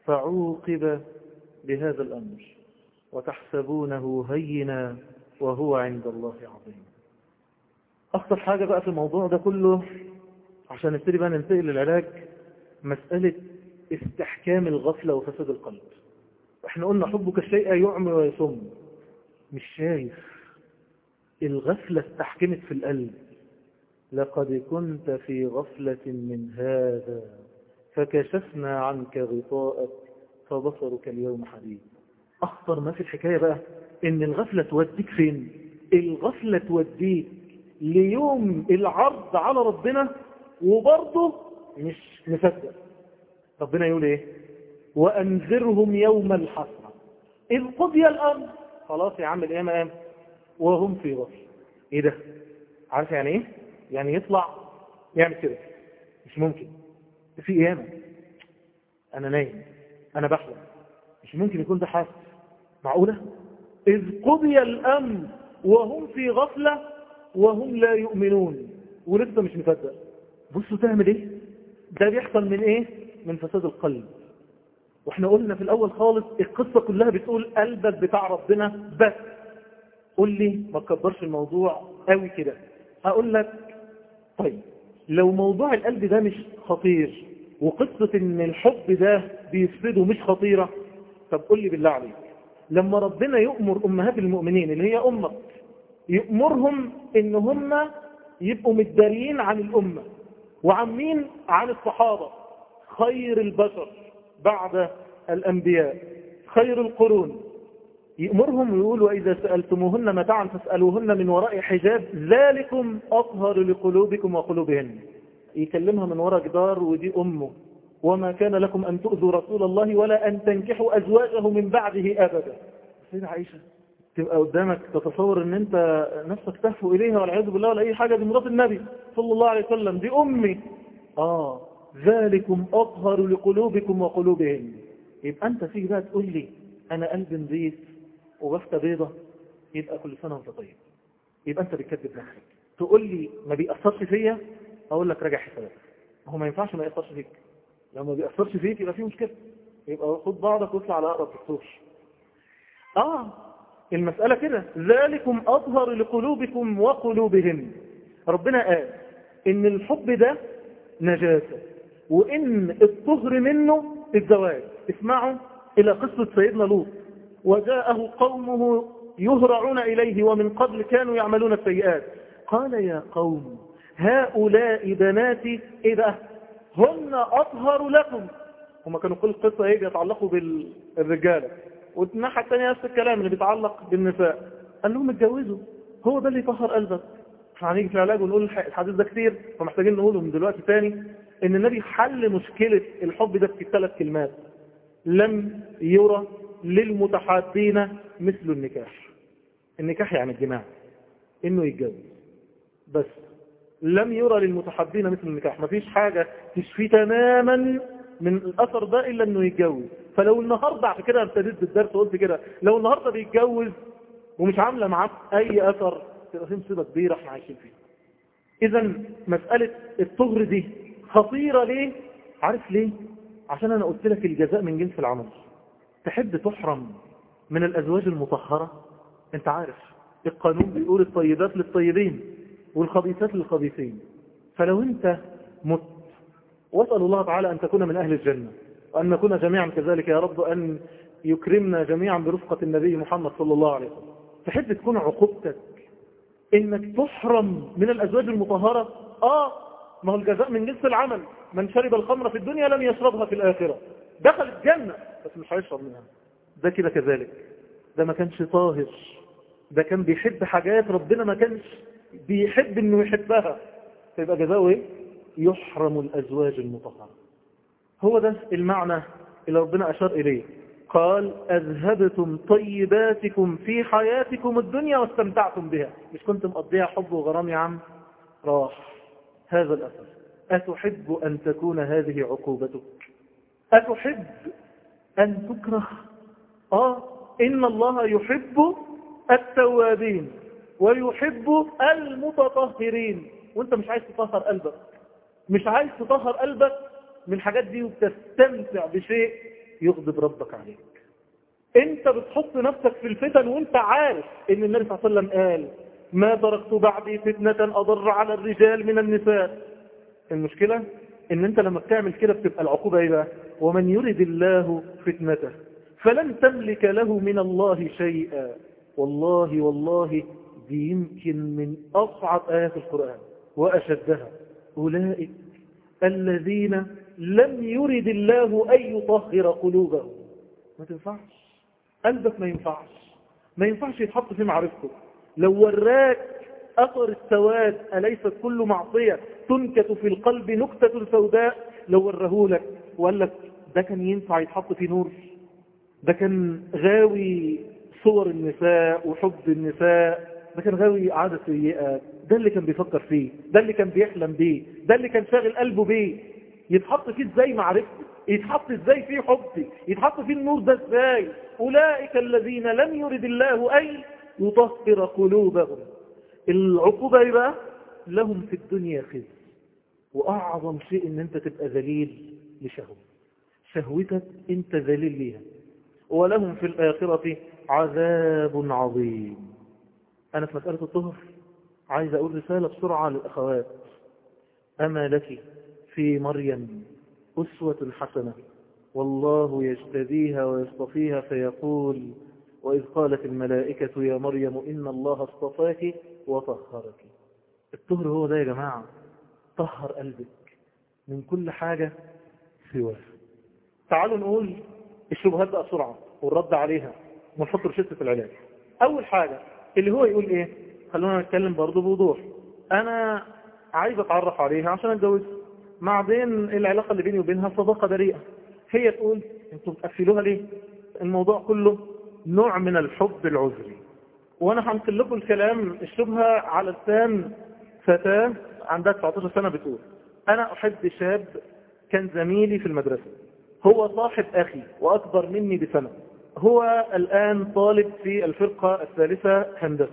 فعوقب بهذا الأمر وتحسبونه هينا وهو عند الله عظيم. أخطر حاجة بقى في الموضوع ده كله عشان نبتدي بقى ننتقل للعلاج مسألة استحكام الغفلة وفساد القلب. إحنا قلنا حبك الشيء يعمي ويصم. مش شايف الغفلة استحكمت في القلب. لقد كنت في غفلة من هذا فكشفنا عنك غطاءك فبصرك اليوم حديد. أخطر ما في الحكاية بقى إن الغفلة توديك فين؟ الغفلة توديك ليوم العرض على ربنا وبرضه مش مصدق. ربنا يقول إيه؟ وأنذرهم يوم الحسرة. إذ قضي الأمر. خلاص يا عم القيامة قام وهم في غفلة. إيه ده؟ عارف يعني إيه؟ يعني يطلع يعمل كده. مش ممكن. في قيامة. أنا نايم. أنا بحلم. مش ممكن يكون ده حاسس معقولة؟ إذ قضي الأمر وهم في غفلة وهم لا يؤمنون. ولسه مش مصدق. بصوا تعمل إيه؟ ده بيحصل من إيه؟ من فساد القلب. وإحنا قلنا في الأول خالص القصة كلها بتقول قلبك بتاع ربنا بس. قول لي ما تكبرش الموضوع قوي كده. هقول لك طيب لو موضوع القلب ده مش خطير وقصة إن الحب ده بيفسده مش خطيرة طب قول لي بالله عليك لما ربنا يؤمر أمهات المؤمنين اللي هي أمك يأمرهم إن هم يبقوا متداريين عن الأمة وعن مين؟ عن الصحابة. خير البشر بعد الأنبياء خير القرون. يأمرهم ويقول وإذا سألتموهن متاعا فاسألوهن من وراء حجاب ذلكم أطهر لقلوبكم وقلوبهن. يكلمها من وراء جدار ودي أمه. وما كان لكم أن تؤذوا رسول الله ولا أن تنكحوا أزواجه من بعده أبدا. سيدة عائشة. تبقى قدامك تتصور إن أنت نفسك تهفو إليها والعياذ بالله ولا أي حاجة دي مرات النبي صلى الله عليه وسلم. دي أمي. آه. ذلكم أطهر لقلوبكم وقلوبهن. يبقى أنت فيك بقى تقول لي أنا قلب نظيف. وبفتة بيضة يبقى كل سنة وانت طيب. يبقى انت بتكذب نفسك. تقول لي ما بيأثرش فيا أقول لك راجع حسابك. هو ما ينفعش ما يأثرش فيك. لو ما بيأثرش فيك يبقى فيه مشكلة. يبقى خد بعضك واطلع على أقرب دكتور آه المسألة كده. ذلكم أظهر لقلوبكم وقلوبهم. ربنا قال إن الحب ده نجاسة وإن الطهر منه الزواج. اسمعوا إلى قصة سيدنا لوط. وجاءه قومه يهرعون إليه ومن قبل كانوا يعملون السيئات. قال يا قوم هؤلاء بناتي بقى هن أطهر لكم. هما كانوا كل القصة إيه بيتعلقوا بالرجالة والناحية الثانية نفس الكلام اللي بيتعلق بالنساء. قال لهم اتجوزوا. هو ده اللي يطهر قلبك. هنيجي في العلاج ونقول الحديث ده كتير فمحتاجين نقوله من دلوقتي تاني إن النبي حل مشكلة الحب ده في ثلاث كلمات. لم يرى للمتحابين مثل النكاح. النكاح يعني الجماع إنه يتجوز. بس لم يرى للمتحابين مثل النكاح. مفيش حاجة تشفي تماما من الأثر ده إلا أنه يتجوز. فلو النهاردة عشان كده ابتديت بالدرس وقلت كده لو النهاردة بيتجوز ومش عاملة معاه أي أثر تبقى في مصيبة كبيرة إحنا عايشين فيها. إذا مسألة الطهر دي خطيرة ليه؟ عارف ليه؟ عشان أنا قلت لك الجزاء من جنس العمل. تحب تحرم من الأزواج المطهرة؟ أنت عارف القانون بيقول الطيبات للطيبين والخبيثات للخبيثين. فلو أنت مت وأسأل الله تعالى أن تكون من أهل الجنة وأن نكون جميعا كذلك يا رب أن يكرمنا جميعا برفقة النبي محمد صلى الله عليه وسلم. تحب تكون عقوبتك إنك تحرم من الأزواج المطهرة؟ آه ما هو الجزاء من جنس العمل. من شرب الخمر في الدنيا لم يشربها في الآخرة. دخل الجنة بس مش هيشرب منها. ده كده كذلك. ده ما كانش طاهر. ده كان بيحب حاجات ربنا ما كانش بيحب إنه يحبها. فيبقى جزاؤه إيه؟ يحرم الأزواج المطهرة. هو ده المعنى اللي ربنا أشار إليه. قال أذهبتم طيباتكم في حياتكم الدنيا واستمتعتم بها. مش كنت مقضيها حب وغرام يا عم؟ راح. هذا الاثر أتحب أن تكون هذه عقوبتك؟ أتحب أن تكره؟ آه إن الله يحب التوابين ويحب المتطهرين. وأنت مش عايز تطهر قلبك. مش عايز تطهر قلبك من الحاجات دي وتستمتع بشيء يغضب ربك عليك. أنت بتحط نفسك في الفتن وأنت عارف إن النبي صلى الله عليه وسلم قال ما تركت بعدي فتنة أضر على الرجال من النساء. المشكلة إن أنت لما بتعمل كده بتبقى العقوبة إيه بقى؟ ومن يرد الله فتنته فلن تملك له من الله شيئا. والله والله دي يمكن من أصعب آيات القرآن وأشدها. أولئك الذين لم يرد الله أن يطهر قلوبهم. ما تنفعش. قلبك ما ينفعش. ما ينفعش يتحط في معرفته. لو وراك أثر السواد أليست كل معصية؟ تنكت في القلب نكتة سوداء. لو ورهولك وقال لك ده كان ينفع يتحط في نور ده كان غاوي صور النساء وحب النساء ده كان غاوي عادة سيئة ده اللي كان بيفكر فيه ده اللي كان بيحلم بيه ده اللي كان شاغل قلبه بيه. يتحط فيه إزاي معرفتي؟ يتحط إزاي فيه حبي؟ يتحط فيه النور ده إزاي؟ أولئك الذين لم يرد الله أن يطهر قلوبهم. العقوبة يبقى لهم في الدنيا خزي. وأعظم شيء إن أنت تبقى ذليل لشهوة. شهوتك أنت ذليل ليها. ولهم في الآخرة عذاب عظيم. أنا في مسألة الطهر عايز أقول رسالة بسرعة للأخوات. أما لك في مريم أسوة حسنة. والله يجتديها ويصطفيها فيقول وإذ قالت الملائكة يا مريم إن الله اصطفاك وطهرك. الطهر هو ده يا جماعة. طهر قلبك من كل حاجة سواه. تعالوا نقول الشبهات بقى بسرعة والرد عليها ونحط رشدة العلاج. أول حاجة اللي هو يقول إيه؟ خلونا نتكلم برضه بوضوح. أنا عايز أتعرف عليها عشان أتجوز بعدين العلاقة اللي بيني وبينها صداقة بريئة. هي تقول أنتوا بتقفلوها ليه؟ الموضوع كله نوع من الحب العذري. وأنا هنقل لكم الكلام الشبهة على لسان فتاة عندها 19 سنة بتقول أنا أحب شاب كان زميلي في المدرسة هو صاحب أخي وأكبر مني بسنة هو الآن طالب في الفرقة الثالثة هندسة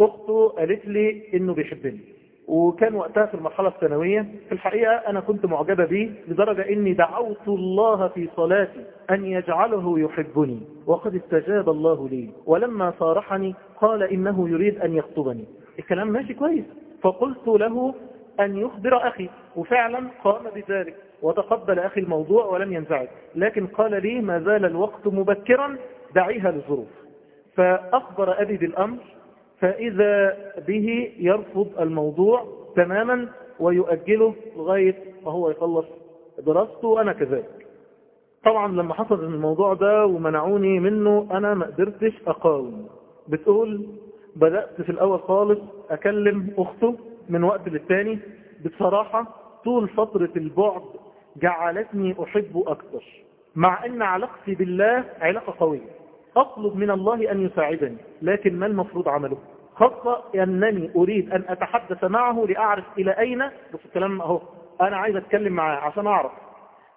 أخته قالت لي إنه بيحبني وكان وقتها في المرحلة الثانوية في الحقيقة أنا كنت معجبة به لدرجة إني دعوت الله في صلاتي أن يجعله يحبني وقد استجاب الله لي ولما صارحني قال إنه يريد أن يخطبني الكلام ماشي كويس. فقلت له أن يخبر أخي. وفعلا قام بذلك وتقبل أخي الموضوع ولم ينزعج. لكن قال لي ما زال الوقت مبكرا دعيها للظروف. فأخبر أبي بالأمر فإذا به يرفض الموضوع تماما ويؤجله لغاية ما هو يخلص دراسته وأنا كذلك. طبعا لما حصل الموضوع ده ومنعوني منه أنا ما قدرتش أقاوم. بتقول بدأت في الأول خالص أكلم أخته من وقت للتاني بصراحة طول فترة البعد جعلتني أحبه أكثر مع أن علاقتي بالله علاقة قوية. أطلب من الله أن يساعدني لكن ما المفروض عمله خاصة أنني أريد أن أتحدث معه لأعرف إلى أين بس الكلام أهو أنا عايز أتكلم معاه عشان أعرف.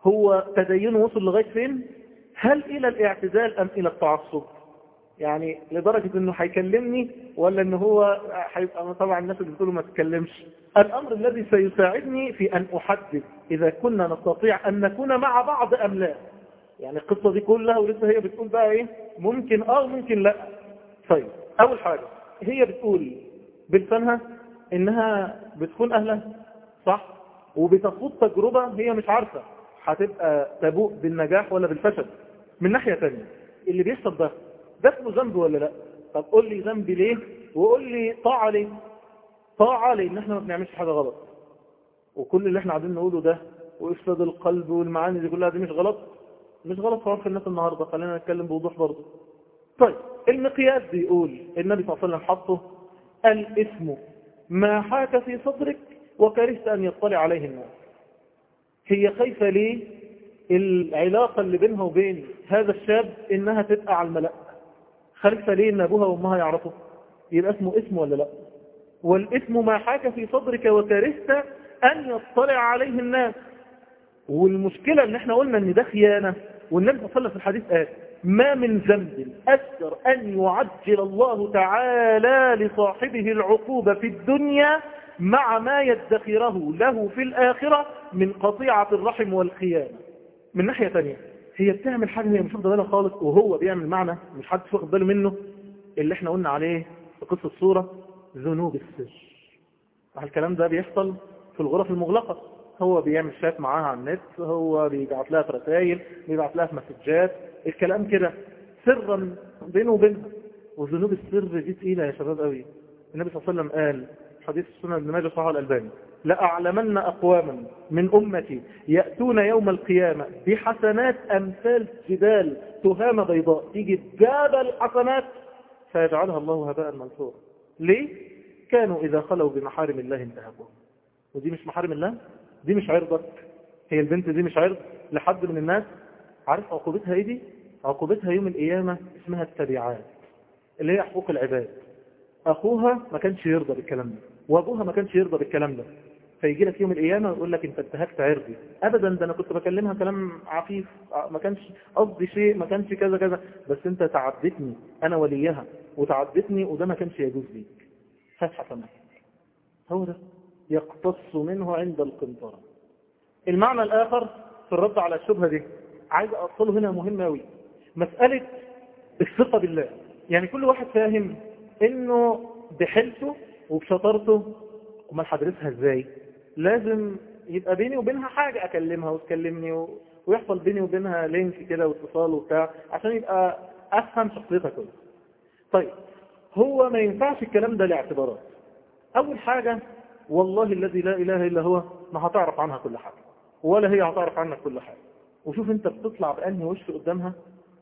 هو تدينه وصل لغاية فين؟ هل إلى الاعتزال أم إلى التعصب؟ يعني لدرجة أنه هيكلمني ولا أنه هو هيبقى طبعا الناس اللي بتقولوا ما تتكلمش. الأمر الذي سيساعدني في أن أحدد إذا كنا نستطيع أن نكون مع بعض أم لا. يعني القصة دي كلها ولسه هي بتقول بقى إيه؟ ممكن آه ممكن لأ. طيب أول حاجة هي بتقول بلسانها إنها بتكون أهلها صح؟ وبتخوض تجربة هي مش عارفة هتبقى تبوء بالنجاح ولا بالفشل. من ناحية تانية اللي بيحصل ده ده اسمه ذنب ولا لا؟ طب قول لي ذنب ليه؟ وقول لي طاعة ليه؟ طاعة لأن إحنا ما بنعملش حاجة غلط. وكل اللي إحنا قاعدين نقوله ده وإفساد القلب والمعاني دي كلها دي مش غلط؟ مش غلط في عرف الناس النهاردة. خلينا نتكلم بوضوح برضه. طيب المقياس بيقول النبي صلى الله عليه وسلم حطه الاسم ما حاك في صدرك وكرهت أن يطلع عليه الناس. هي خايفة ليه العلاقة اللي بينها وبين هذا الشاب إنها تبقى على الملأ. خايفة ليه ان أبوها وأمها يعرفوا يبقى اسمه اسم ولا لا؟ والاسم ما حاك في صدرك وكرهت أن يطلع عليه الناس. والمشكلة إن إحنا قلنا إن ده خيانة والنبي صلى الله عليه وسلم في الحديث قال ما من ذنب أكثر أن يعجل الله تعالى لصاحبه العقوبة في الدنيا مع ما يدخره له في الآخرة من قطيعة الرحم والخيانة. من ناحية تانية هي بتعمل حاجة هي مش واخده بالها خالص وهو بيعمل معنى مش حد واخد باله منه اللي إحنا قلنا عليه في قصة الصورة ذنوب السر. الكلام ده بيحصل في الغرف المغلقة؟ هو بيعمل شات معاها على النت هو بيبعت لها في رسائل بيبعت لها في مسجات. الكلام كده سرا بينه وبينها. وذنوب السر دي تقيلة يا شباب قوي النبي صلى الله عليه وسلم قال حديث السنة ابن ماجه صحيح الألباني. لأعلمن أقواما من أمتي يأتون يوم القيامة بحسنات أمثال جبال تهام بيضاء. تيجي جبل حسنات فيجعلها الله هباء منثورا. ليه؟ كانوا إذا خلوا بمحارم الله انتهكوها ودي مش محارم الله؟ دي مش عرضك. هي البنت دي مش عرض لحد من الناس؟ عارف عقوبتها إيه دي؟ عقوبتها يوم القيامة اسمها التبعات اللي هي حقوق العباد. أخوها ما كانش يرضى بالكلام ده وأبوها ما كانش يرضى بالكلام ده. فيجي لك يوم القيامة ويقول لك أنت انتهكت عرضي. ابدا ده أنا كنت بكلمها كلام عفيف ما كانش قصدي شيء ما كانش كذا كذا. بس أنت تعدتني أنا وليها وتعدتني وده ما كانش يجوز ليك. هات حسنات هو ده. يقتص منه عند القنطرة. المعنى الآخر في الرد على الشبهة دي عايز أصله هنا مهم أوي. مسألة الثقة بالله. يعني كل واحد فاهم إنه بحلته وبشطارته أمال هدرسها إزاي؟ لازم يبقى بيني وبينها حاجة أكلمها وتكلمني و... ويحصل بيني وبينها لينك كده واتصال وبتاع عشان يبقى أفهم شخصيتها كويس طيب هو ما ينفعش الكلام ده لاعتبارات. أول حاجة والله الذي لا إله إلا هو ما هتعرف عنها كل حاجة ولا هي هتعرف عنك كل حاجة. وشوف أنت بتطلع بأنهي وش قدامها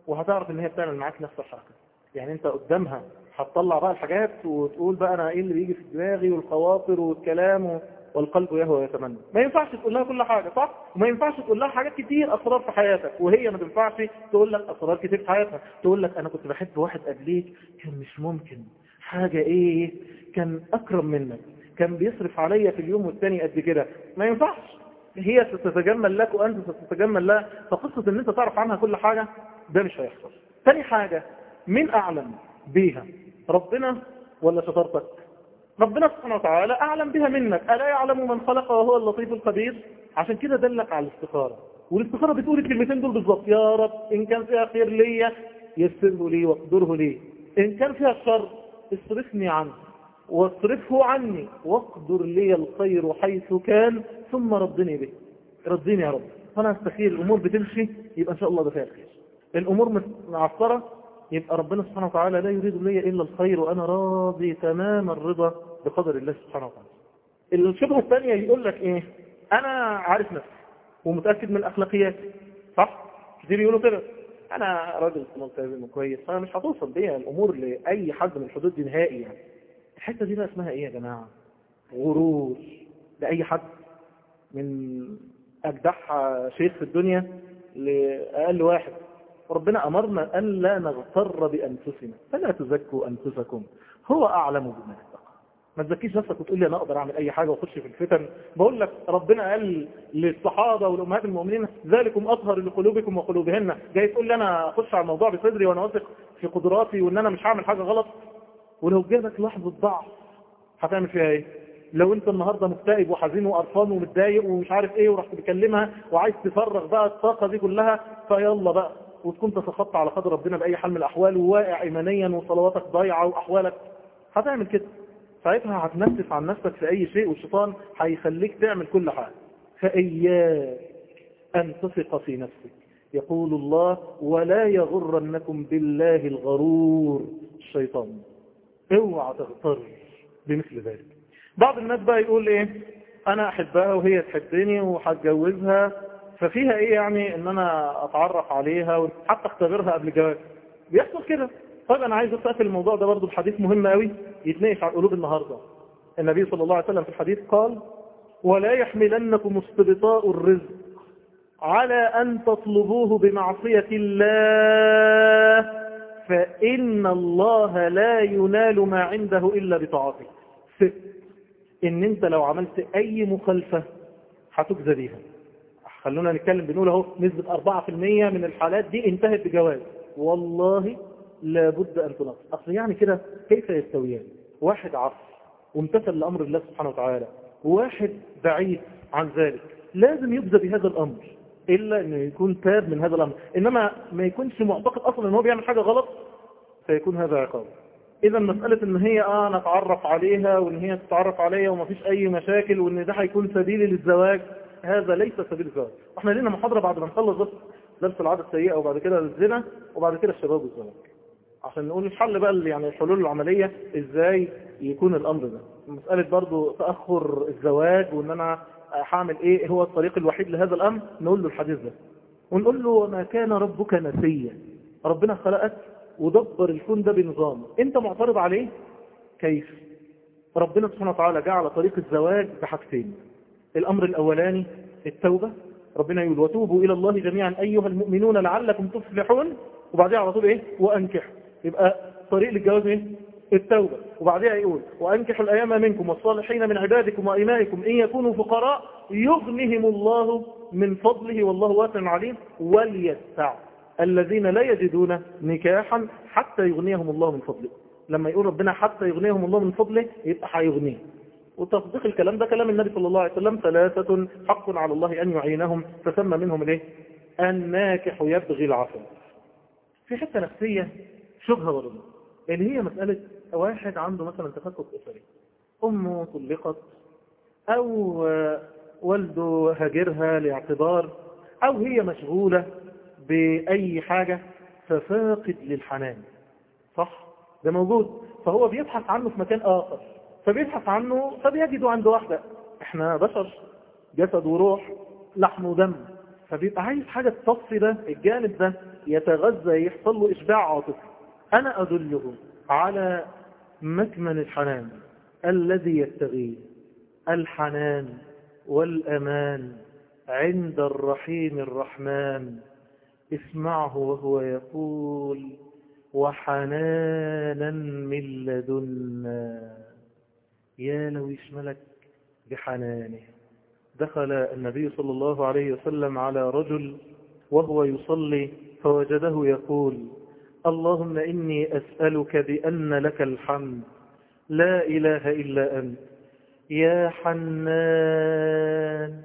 وهتعرف إن هي بتعمل معاك نفس الحركة. يعني أنت قدامها هتطلع بقى الحاجات وتقول بقى أنا إيه اللي بيجي في دماغي والخواطر والكلام والقلب يهوى ويتمنى ما ينفعش تقول لها كل حاجة صح؟ وما ينفعش تقول لها حاجات كتير أسرار في حياتك. وهي ما تنفعش تقول لك أسرار كتير في حياتها. تقول لك أنا كنت بحب واحد قبليك كان مش ممكن. حاجة إيه؟ كان أكرم منك. كان بيصرف عليا في اليوم والتاني قد كده. ما ينفعش. هي ستتجمل لك وأنت ستتجمل لها. فقصة إن أنت تعرف عنها كل حاجة ده مش هيحصل. تاني حاجة مين أعلم بيها ربنا ولا شطارتك؟ ربنا سبحانه وتعالى أعلم بها منك. ألا يعلم من خلق وهو اللطيف الخبير؟ عشان كده دلك على الاستخارة. والاستخارة بتقول الكلمتين دول بالظبط. يا رب إن كان فيها خير ليا يسره لي واقدره لي. إن كان فيها شر اصرفني عنه. واصرفه عني واقدر لي الخير حيث كان ثم ردني به. ردني يا رب. فأنا أستخير. الأمور بتمشي يبقى إن شاء الله ده فيها الخير الأمور معصرة يبقى ربنا سبحانه وتعالى لا يريد لي إلا الخير وأنا راضي تمام الرضا. بقدر الله سبحانه وتعالى. الشبهة الثانية يقول لك إيه؟ أنا عارف نفسي ومتأكد من أخلاقياتي. صح؟ كتير يقولوا كده. أنا راجل ملتزم وكويس فأنا مش هتوصل بيا الأمور لأي حد من الحدود دي نهائي يعني. الحتة دي بقى اسمها إيه يا جماعة؟ غرور. لأي حد من أجدح شيخ في الدنيا لأقل واحد. ربنا أمرنا أن لا نغتر بأنفسنا. فلا تزكوا أنفسكم. هو بما اتقى ما تزكيش نفسك وتقول لي أنا أقدر أعمل أي حاجة وأخش في الفتن. بقول لك ربنا قال للصحابة والأمهات المؤمنين ذلكم أطهر لقلوبكم وقلوبهن. جاي تقول لي أنا أخش على الموضوع بصدري وأنا واثق في قدراتي وأن أنا مش هعمل حاجة غلط؟ ولو جالك لحظة ضعف هتعمل فيها إيه؟ لو أنت النهاردة مكتئب وحزين وقرفان ومتضايق ومش عارف إيه ورحت بكلمها وعايز تفرغ بقى الطاقة دي كلها فيلا بقى وتكون تتخطى على قدر ربنا بأي حال من الأحوال وواقع إيمانيا وصلواتك ضايعة وأحوالك. هتعمل كده. ساعتها هتنفس عن نفسك في أي شيء والشيطان هيخليك تعمل كل حاجة. فإياك أن تثق في نفسك. يقول الله ولا يغرنكم بالله الغرور. الشيطان اوعى تغتر. بمثل ذلك. بعض الناس بقى يقول إيه؟ أنا أحبها وهي تحبني وهتجوزها ففيها إيه يعني إن أنا أتعرف عليها وحتى أختبرها قبل جواز بيحصل كده. طيب أنا عايز اقفل الموضوع ده برضو بحديث مهم قوي يتناقش على القلوب النهارده. النبي صلى الله عليه وسلم في الحديث قال ولا يحملنكم استبطاء الرزق على أن تطلبوه بمعصية الله فإن الله لا ينال ما عنده إلا بطاعته. إن أنت لو عملت أي مخالفة هتجزى بيها. خلونا نتكلم بنقول أهو نسبة 4% من الحالات دي انتهت بجواز. والله لابد أن تنقص أصل يعني كده كيف يستويان؟ واحد عصر وامتثل لأمر الله سبحانه وتعالى وواحد بعيد عن ذلك لازم يجزى بهذا الأمر إلا أنه يكون تاب من هذا الأمر. إنما ما يكونش معتقد أصلا أنه بيعمل حاجة غلط فيكون هذا عقاب. إذا مسألة أن هي آه نتعرف عليها وأن هي تتعرف عليها وما فيش أي مشاكل وأن ده هيكون سبيلي للزواج هذا ليس سبيل الزواج. وإحنا لنا محاضرة بعد ما نخلص درس العادة السيئة وبعد كده الزنا وبعد كده الشباب والزواج. عشان نقول الحل بقى يعني الحلول العملية إزاي يكون الامر ده. مسألة برضو تأخر الزواج وان أنا هعمل إيه هو الطريق الوحيد لهذا الامر نقول له الحديث ده. ونقول له ما كان ربك نسيا. ربنا خلقك ودبر الكون ده بنظام. انت معترض عليه؟ كيف؟ ربنا سبحانه وتعالى جعل طريق الزواج بحاجتين. الامر الاولاني التوبة. ربنا يقول وتوبوا إلى الله جميعا أيها المؤمنون لعلكم تفلحون. وبعدها على طول إيه؟ وأنكحوا. يبقى طريق للجواز إيه؟ التوبة. وبعدها يقول وأنكحوا الأيام منكم والصالحين من عبادكم وإمائكم إن يكونوا فقراء يغنهم الله من فضله والله واسع عليم وليتع الذين لا يجدون نكاحا حتى يغنيهم الله من فضله. لما يقول ربنا حتى يغنيهم الله من فضله يبقى هيغنيهم. وتصديق الكلام ده كلام النبي صلى الله عليه وسلم ثلاثة حق على الله أن يعينهم فسمى منهم الإيه؟ الناكح يبغي العفو. في حتة نفسية شبهة برضه. اللي هي مسألة واحد عنده مثلا تفكك أسري. أمه طلقت أو والده هاجرها لاعتبار أو هي مشغولة بأي حاجة ففاقد للحنان. صح؟ ده موجود. فهو بيبحث عنه في مكان آخر. فبيبحث عنه فبيجده عند واحدة. إحنا بشر جسد وروح لحم ودم. فبيبقى عايز حاجة تصفي ده الجانب ده يتغذى يحصل له إشباع عاطفي. أنا أدله على مكمن الحنان الذي يبتغيه الحنان والأمان عند الرحيم الرحمن. اسمعه وهو يقول وحنانا من لدنا. يا لو يشملك بحنانه. دخل النبي صلى الله عليه وسلم على رجل وهو يصلي فوجده يقول اللهم إني أسألك بأن لك الحمد. لا إله إلا أنت. يا حنان.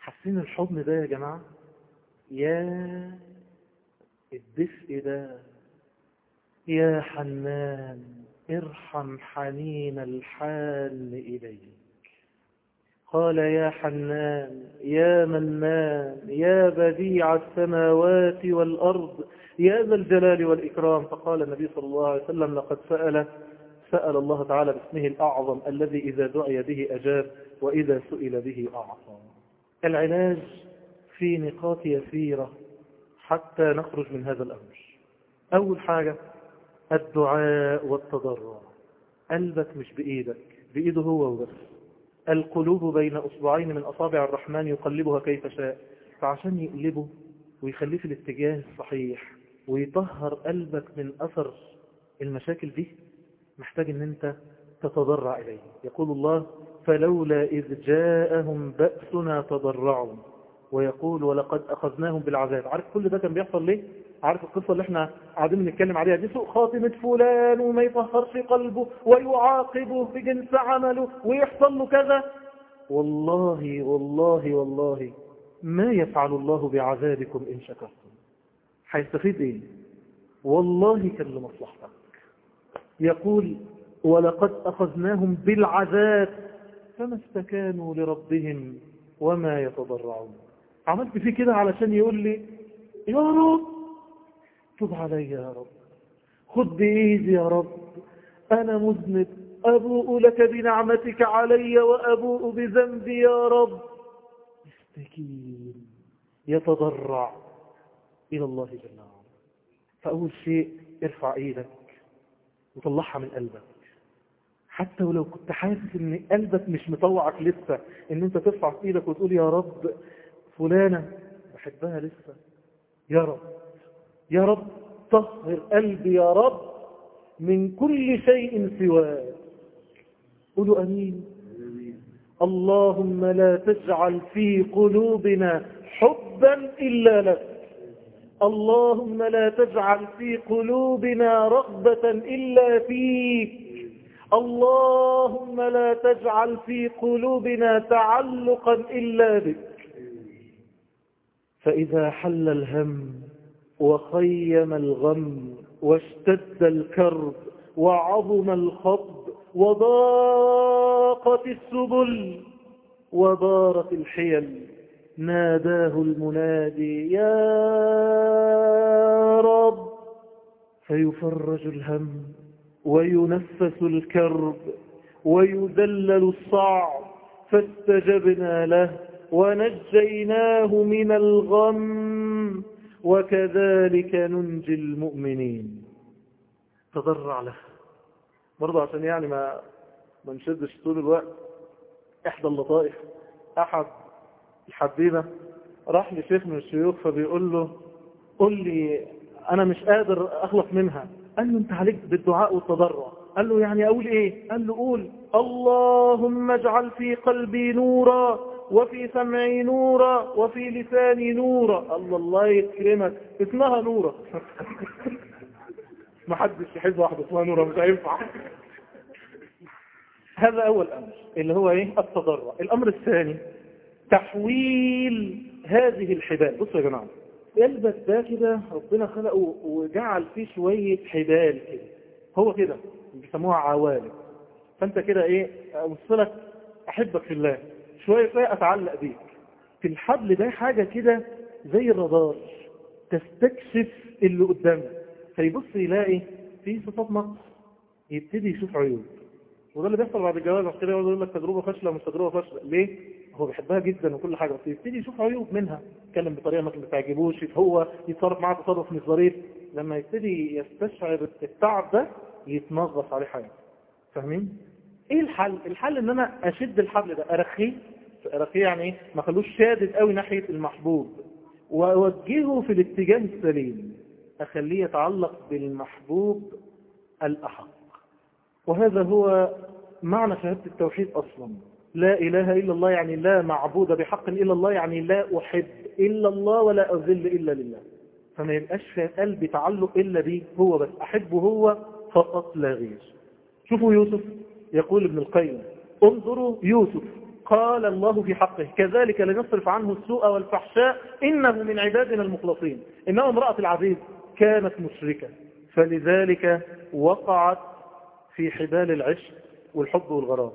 حاسين الحضن ده يا جماعة؟ يا الدفء ده. يا حنان ارحم حنين الحال إليك. قال يا حنان يا منان يا بديع السماوات والأرض يا ذا الجلال والإكرام. فقال النبي صلى الله عليه وسلم لقد سأل سأل الله تعالى باسمه الأعظم الذي إذا دعي به أجاب وإذا سئل به أعطى. العلاج في نقاط يسيرة حتى نخرج من هذا الأمر. أول حاجة الدعاء والتضرع. قلبك مش بإيدك بإيده هو وبس. القلوب بين أصبعين من أصابع الرحمن يقلبها كيف شاء. فعشان يقلبه ويخليه في الاتجاه الصحيح ويطهر قلبك من أثر المشاكل دي محتاج إن أنت تتضرع إليه. يقول الله فلولا إذ جاءهم بأسنا تضرعوا ويقول ولقد أخذناهم بالعذاب عارف كل ده كان بيحصل ليه؟ عارف القصة اللي إحنا قاعدين نتكلم عليها دي؟ سوء خاتمة فلان وما يطهرش قلبه ويعاقبه بجنس عمله ويحصل له كذا. والله والله والله ما يفعل الله بعذابكم إن شكرتم هيستفيد إيه؟ والله كان لمصلحتك. يقول ولقد أخذناهم بالعذاب فما استكانوا لربهم وما يتضرعون. عملت فيه كده علشان يقول لي يا رب تب علي يا رب خد بإيدي يا رب أنا مذنب أبوء لك بنعمتك علي وأبوء بذنبي يا رب. يستكين يتضرع. إلى الله جل وعلا فأول شيء ارفع إيدك وطلعها من قلبك. حتى ولو كنت حاسس إن قلبك مش مطوعك لسه إن أنت ترفع إيدك وتقول يا رب فلانة بحبها لسه. يا رب يا رب طهر قلبي يا رب من كل شيء سواك. قولوا آمين. اللهم لا تجعل في قلوبنا حبا إلا لك. اللهم لا تجعل في قلوبنا رغبة إلا فيك. اللهم لا تجعل في قلوبنا تعلقا إلا بك. فإذا حل الهم وخيم الغم واشتد الكرب وعظم الخطب وضاقت السبل ودارت الحيل ناداه المنادي يا رب. فيفرج الهم وينفس الكرب ويذلل الصعب فاستجبنا له ونجيناه من الغم. وكذلك ننجي المؤمنين. تضرع له. برضه عشان يعني ما ما نشدش طول الوقت إحدى اللطائف. أحد الحبيبة راح لشيخ من الشيوخ فبيقول له قل لي أنا مش قادر أخلص منها. قال له انت عليك بالدعاء والتضرع. قال له يعني أقول إيه؟ قال له قول اللهم اجعل في قلبي نورا وفي سمعي نورا وفي لساني نورا. الله الله يكرمك. اسمها نورا. [laughs] ما حدش يحب واحدة اسمها نورا مش هينفع. هذا أول أمر اللي هو إيه؟ التضرع. الأمر الثاني تحويل هذه الحبال. بصوا يا جماعة قلبك ده كده ربنا خلقه وجعل فيه شوية حبال كده. هو كده بيسموها عوالم. فأنت كده إيه اوصلك أحبك في الله. شوية شوية أتعلق بيك. في الحبل ده حاجة كده زي الرادار تستكشف اللي قدامك. فيبص يلاقي في صفات نقص يبتدي يشوف عيوب. وده اللي بيحصل بعد الجواز. عشان يقول لك تجربة فاشلة مش تجربة فاشلة. ليه؟ هو بيحبها جدا وكل حاجة بس يبتدي يشوف عيوب منها. يتكلم بطريقة ما بتعجبوش هو يتصرف معاه تصرف مش ظريف. لما يبتدي يستشعر التعب ده يتنغص عليه حياته فاهمين؟ إيه الحل؟ الحل إن أنا أشد الحبل ده أرخيه. أرخيه يعني إيه؟ ما خلوش شادد قوي ناحية المحبوب. وأوجهه في الاتجاه السليم. أخليه يتعلق بالمحبوب الأحق. وهذا هو معنى شهادة التوحيد أصلا. لا إله إلا الله يعني لا معبود بحق إلا الله يعني لا أحب إلا الله ولا أذل إلا لله. فما يبقاش في قلبي تعلق إلا به هو بس أحبه هو فقط لا غير. شوفوا يوسف يقول ابن القيم انظروا يوسف قال الله في حقه كذلك لنصرف عنه السوء والفحشاء إنه من عبادنا المخلصين. إنه امرأة العزيز كانت مشركة فلذلك وقعت في حبال العشق والحب والغرام.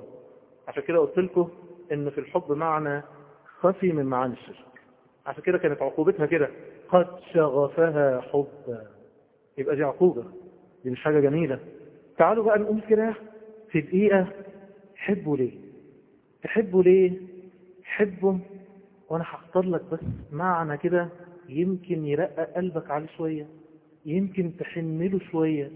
عشان كده قلت لكم إن في الحب معنى خفي من معاني الشرك. عشان كده كانت عقوبتها كده. قد شغفها حبا. يبقى دي عقوبة. دي مش حاجة جميلة. تعالوا بقى نقول كده في دقيقة حبوا ليه؟ تحبوا ليه؟ حبوا. وأنا هختار لك بس معنى كده يمكن يرقق قلبك عليه شوية يمكن تحمله شوية.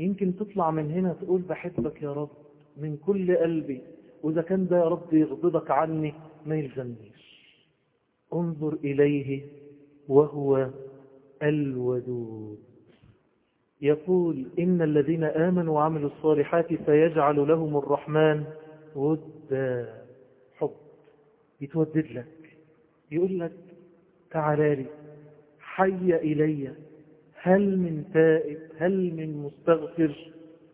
يمكن تطلع من هنا تقول بحبك يا رب من كل قلبي وإذا كان ده يا رب يغضبك عني ما يلزمنيش. انظر إليه وهو الودود. يقول إن الذين آمنوا وعملوا الصالحات سيجعل لهم الرحمن ودا. حب يتودد لك يقول لك تعالى لي حي إلي هل من تائب؟ هل من مستغفر؟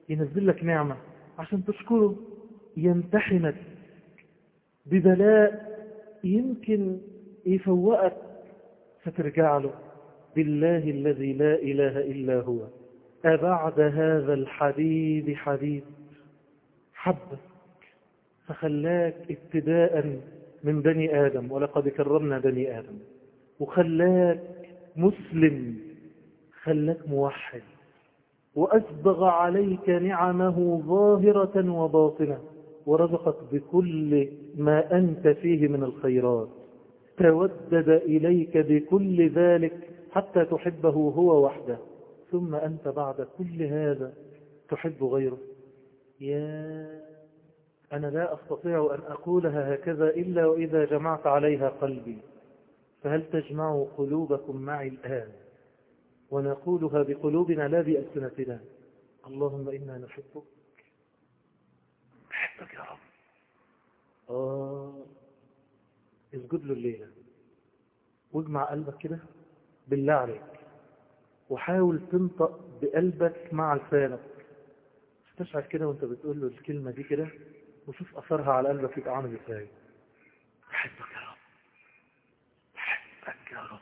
ينزل لك نعمة. عشان تشكره يمتحنك ببلاء يمكن يفوقك فترجع له. بالله الذي لا إله إلا هو. أبعد هذا الحبيب حبيب حبك فخلاك ابتداء من بني آدم. ولقد كرمنا بني آدم. وخلاك مسلم. خلاك موحد وأسبغ عليك نعمه ظاهرة وباطنة ورزقك بكل ما أنت فيه من الخيرات. تودد إليك بكل ذلك حتى تحبه هو وحده ثم أنت بعد كل هذا تحب غيره. يا أنا لا أستطيع أن أقولها هكذا إلا وإذا جمعت عليها قلبي. فهل تجمع قلوبكم معي الآن؟ ونقولها بقلوبنا لا بألسنتنا اللهم إنا نحبك. أحبك يا رب. آه اسجد له الليلة. واجمع قلبك كده بالله عليك. وحاول تنطق بقلبك مع لسانك. استشعر كده وانت بتقول له الكلمة دي كده وشوف أثرها على قلبك يبقى عامل إزاي. أحبك يا رب. أحبك يا رب.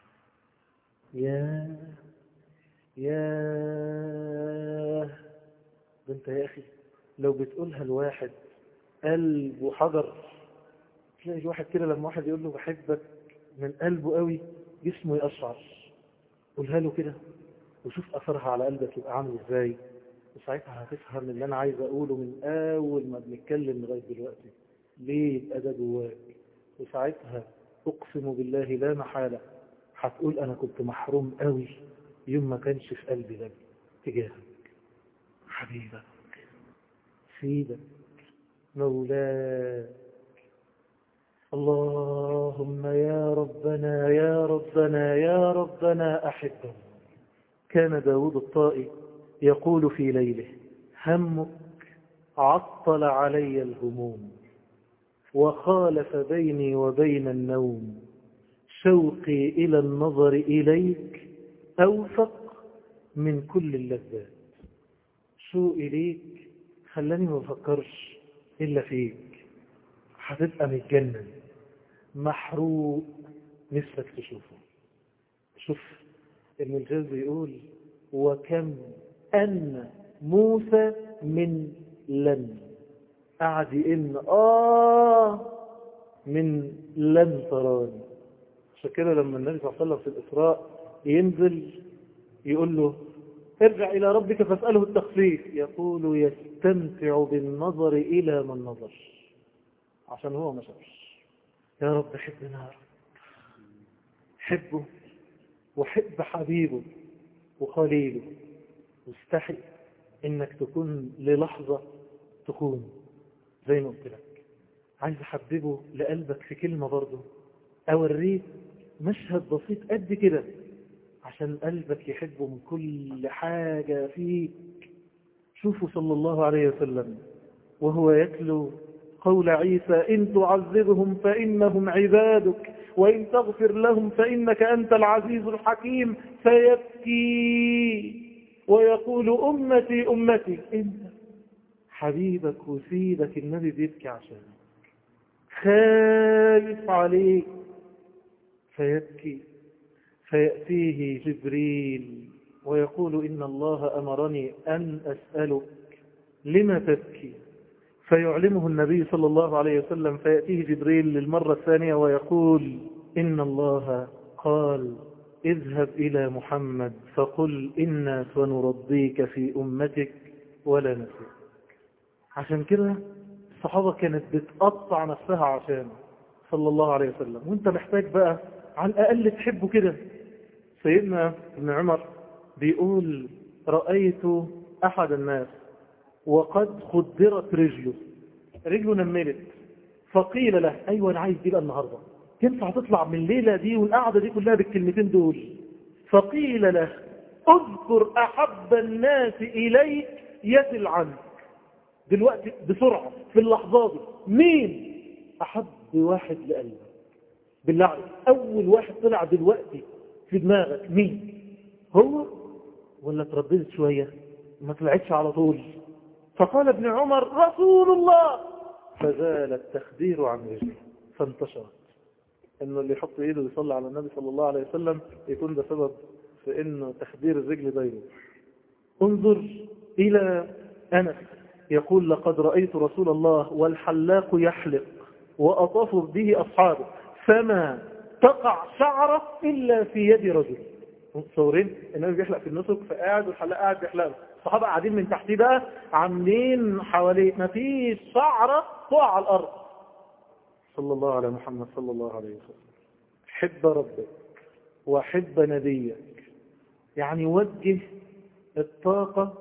يا يا ده انت يا أخي لو بتقولها لواحد قلبه حجر تلاقي الواحد كده لما واحد يقول له بحبك من قلبه قوي جسمه يقشعر. قولها له كده وشوف أثرها على قلبك يبقى عامل إزاي. وساعتها هتفهم اللي أنا عايز أقوله من أول ما بنتكلم لغاية دلوقتي. ليه يبقى ده جواك؟ وساعتها أقسم بالله لا محالة. هتقول أنا كنت محروم قوي. يوم ما كانش في قلبي ده تجاهك. حبيبك. سيدك مولاك. اللهم يا ربنا يا ربنا يا ربنا أحبه. كان داود الطائي يقول في ليله همك عطل علي الهموم وخالف بيني وبين النوم. شوقي إلى النظر إليك أوفق من كل اللذات. شوقي ليك خلاني ما بفكرش إلا فيك. هتبقى متجنن. محروق نفسك تشوفه. شوف ابن الجوزي يقول وكم أن موسى من لن. قعد يئن آه من لن تراني. عشان كده لما النبي صلى الله عليه وسلم في الإسراء ينزل يقول له ارجع إلى ربك فاسأله التخفيف. يقول يستمتع بالنظر إلى من نظر. عشان هو ما شافش. يا رب حبنا يا رب حبه وحب حبيبه وخليله. واستحي إنك تكون للحظة تكون زي ما قلت لك. عايز أحببه لقلبك في كلمة برضه. أوريك مشهد بسيط قد كده. عشان قلبك يحبه من كل حاجة فيك. شوفوا صلى الله عليه وسلم وهو يتلو قول عيسى إن تعذبهم فإنهم عبادك وإن تغفر لهم فإنك أنت العزيز الحكيم. فيبكي ويقول أمتي أمتي. أنت حبيبك وسيدك النبي بيبكي عشانك خايف عليك فيبكي. فيأتيه جبريل ويقول إن الله أمرني أن أسألك لما تبكي؟ فيعلمه النبي صلى الله عليه وسلم فيأتيه جبريل للمرة الثانية ويقول إن الله قال اذهب إلى محمد فقل إنا سنرضيك في أمتك ولا نسيك عشان كده الصحابة كانت بتقطع نفسها عشانه صلى الله عليه وسلم. وانت محتاج بقى على الأقل تحبه كده. سيدنا ابن عمر بيقول رأيت أحد الناس وقد خدرت رجله رجله نملت فقيل له أيوة أنا عايز دي بقى النهاردة ينفع تطلع من الليلة دي والقعدة دي كلها بالكلمتين دول؟ فقيل له أذكر أحب الناس إليك يسل عنك دلوقتي بسرعة في اللحظات دي مين؟ أحب واحد لقلبك. بالله عليك أول واحد طلع دلوقتي في دماغك مين؟ هو ولا ترددت شوية؟ ما طلعتش على طول. فقال ابن عمر رسول الله! فزال التخدير عن رجله فانتشرت. إنه اللي يحط إيده ويصلي على النبي صلى الله عليه وسلم يكون ده سبب في إنه تخدير الرجل دايما. انظر إلى أنس يقول لقد رأيت رسول الله والحلاق يحلق وأطاف به أصحابه. فما تقع شعرة إلا في يد رجل. متصورين النبي بيحلق في النسك فقاعد والحلاق قاعد بيحلق الصحابة قاعدين من تحتيه بقى عاملين حواليه ما فيش شعرة تقع على الأرض. صلى الله على محمد صلى الله عليه وسلم. حب ربك وحب نبيك. يعني وجه الطاقة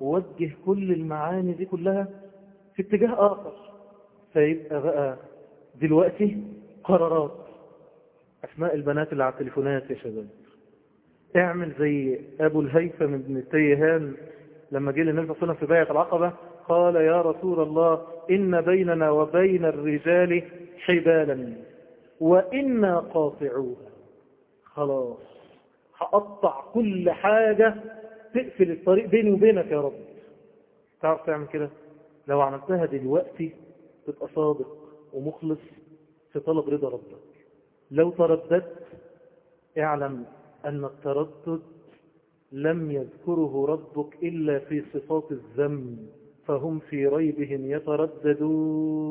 ووجه كل المعاني دي كلها في اتجاه آخر. فيبقى بقى دلوقتي قرارات. أسماء البنات اللي على التليفونات يا شباب. اعمل زي أبو الهيثم بن التيهان لما جه للنبي صلى الله عليه وسلم في بيعة العقبة قال يا رسول الله إن بيننا وبين الرجال حبالا وإنا قاطعوها. خلاص هقطع كل حاجة تقفل الطريق بيني وبينك يا رب. تعرف تعمل كده؟ لو عملتها دلوقتي تبقى صادق ومخلص في طلب رضا ربك. لو ترددت اعلم أن التردد لم يذكره ربك إلا في صفات الذم فهم في ريبهم يترددون.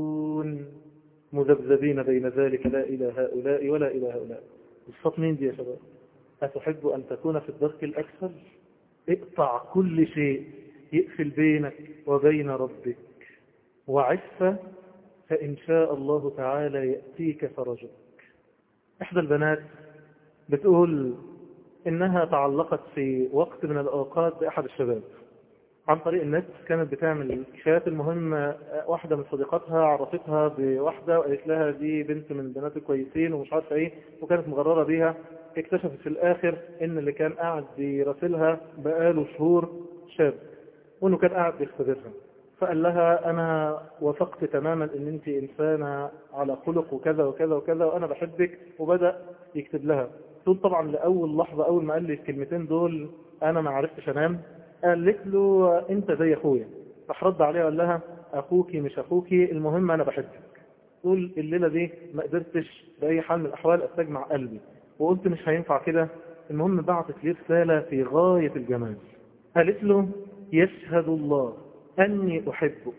مذبذبين بين ذلك لا إلى هؤلاء ولا إلى هؤلاء. الصف مين دي يا شباب؟ أتحب أن تكون في الدرك الأكثر؟ اقطع كل شيء يقفل بينك وبين ربك. وعفة فإن شاء الله تعالى يأتيك فرجك. إحدى البنات بتقول إنها تعلقت في وقت من الأوقات بأحد الشباب عن طريق النت كانت بتعمل الكشافات المهمة واحدة من صديقاتها عرفتها بواحدة وقالت لها دي بنت من البنات الكويسين ومش عارفة إيه وكانت مغررة بيها. اكتشفت في الآخر إن اللي كان قاعد بيراسلها بقاله شهور شاب وإنه كان قاعد بيختبرها. فقال لها أنا وثقت تماما إن أنت إنسانة على خلق وكذا وكذا وكذا وأنا بحبك. وبدأ يكتب لها. تقول طبعا لأول لحظة أول ما قال لي الكلمتين دول أنا ما عرفتش أنام. قالت له أنت زي أخويا. راح رد عليها وقال لها اخوكي مش اخوكي المهم أنا بحبك. تقول الليلة دي ما قدرتش بأي حال من الأحوال أستجمع قلبي. وقلت مش هينفع كده. المهم بعتت لي رسالة في غاية الجمال. قالت له يشهد الله. أني أحبك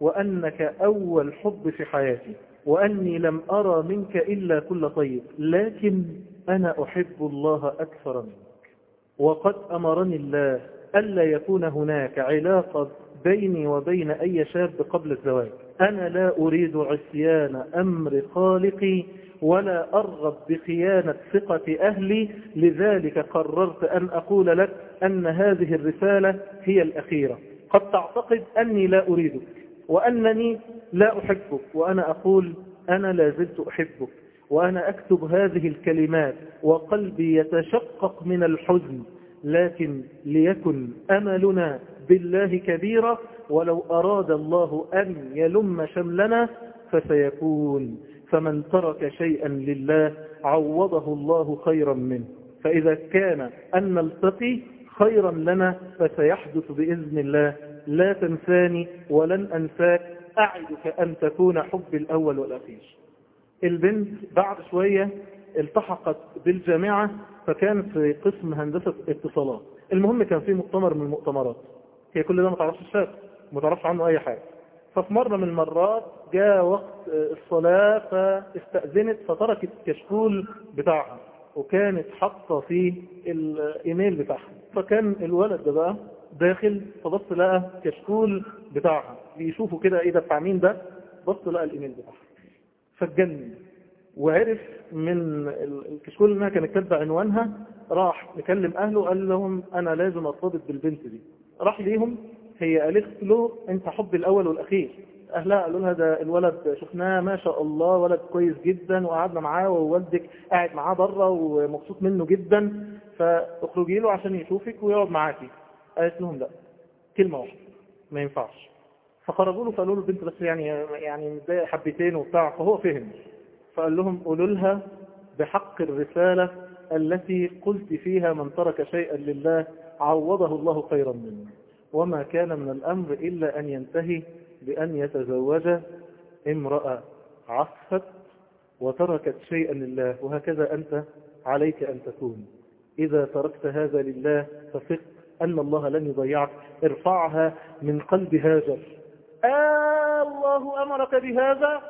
وأنك أول حب في حياتي وأني لم أرى منك إلا كل طيب لكن أنا أحب الله أكثر منك. وقد أمرني الله ألا يكون هناك علاقة بيني وبين أي شاب قبل الزواج. أنا لا أريد عصيان أمر خالقي ولا أرغب بخيانة ثقة أهلي لذلك قررت أن أقول لك أن هذه الرسالة هي الأخيرة. قد تعتقد أني لا أريدك وأنني لا أحبك وأنا أقول أنا لا زلت أحبك وأنا أكتب هذه الكلمات وقلبي يتشقق من الحزن لكن ليكن أملنا بالله كبيرا ولو أراد الله أن يلم شملنا فسيكون فمن ترك شيئا لله عوضه الله خيرا منه. فإذا كان أن نلتقي خيرا لنا فسيحدث بإذن الله. لا تنساني ولن أنساك. أعدك أن تكون حب الأول والأخير. البنت بعد شوية التحقت بالجامعة فكانت في قسم هندسة اتصالات. المهم كان في مؤتمر من المؤتمرات. هي كل ده ما تعرفش الشاب ما تعرفش عنه أي حاجة. ففي مرة من المرات جاء وقت الصلاة فاستأذنت فتركت الكشكول بتاعها وكانت حاطة فيه الإيميل بتاعها. فكان الولد ده بقى داخل فبص لقى كشكول بتاعها. بيشوفوا كده إيه ده بتاع مين ده؟ بص لقى الإيميل بتاعها. فاتجنن. وعرف من الكشكول إنها كانت كاتبة عنوانها راح نكلم أهله قال لهم أنا لازم ارتبط بالبنت دي. راح ليهم هي قالت له أنت حب الأول والأخير. أهلها قالوا لها ده الولد شفناه ما شاء الله ولد كويس جدا وقعدنا معاه ووالدك قاعد معاه بره ومبسوط منه جدا فاخرجي له عشان يشوفك ويقعد معاكي. قالت لهم لا كلمة واحدة ما ينفعش. فخرجوا له فقالوا له البنت بس يعني يعني متضايق حبتين وبتاع فهو فهم. فقال لهم قولوا لها بحق الرسالة التي قلت فيها من ترك شيئا لله عوضه الله خيرا منه وما كان من الأمر إلا أن ينتهي بأن يتزوج امرأة عفت وتركت شيئا لله وهكذا أنت عليك أن تكون. إذا تركت هذا لله فثق أن الله لن يضيعك. ارفعها من قلب هاجر. آه الله أمرك بهذا؟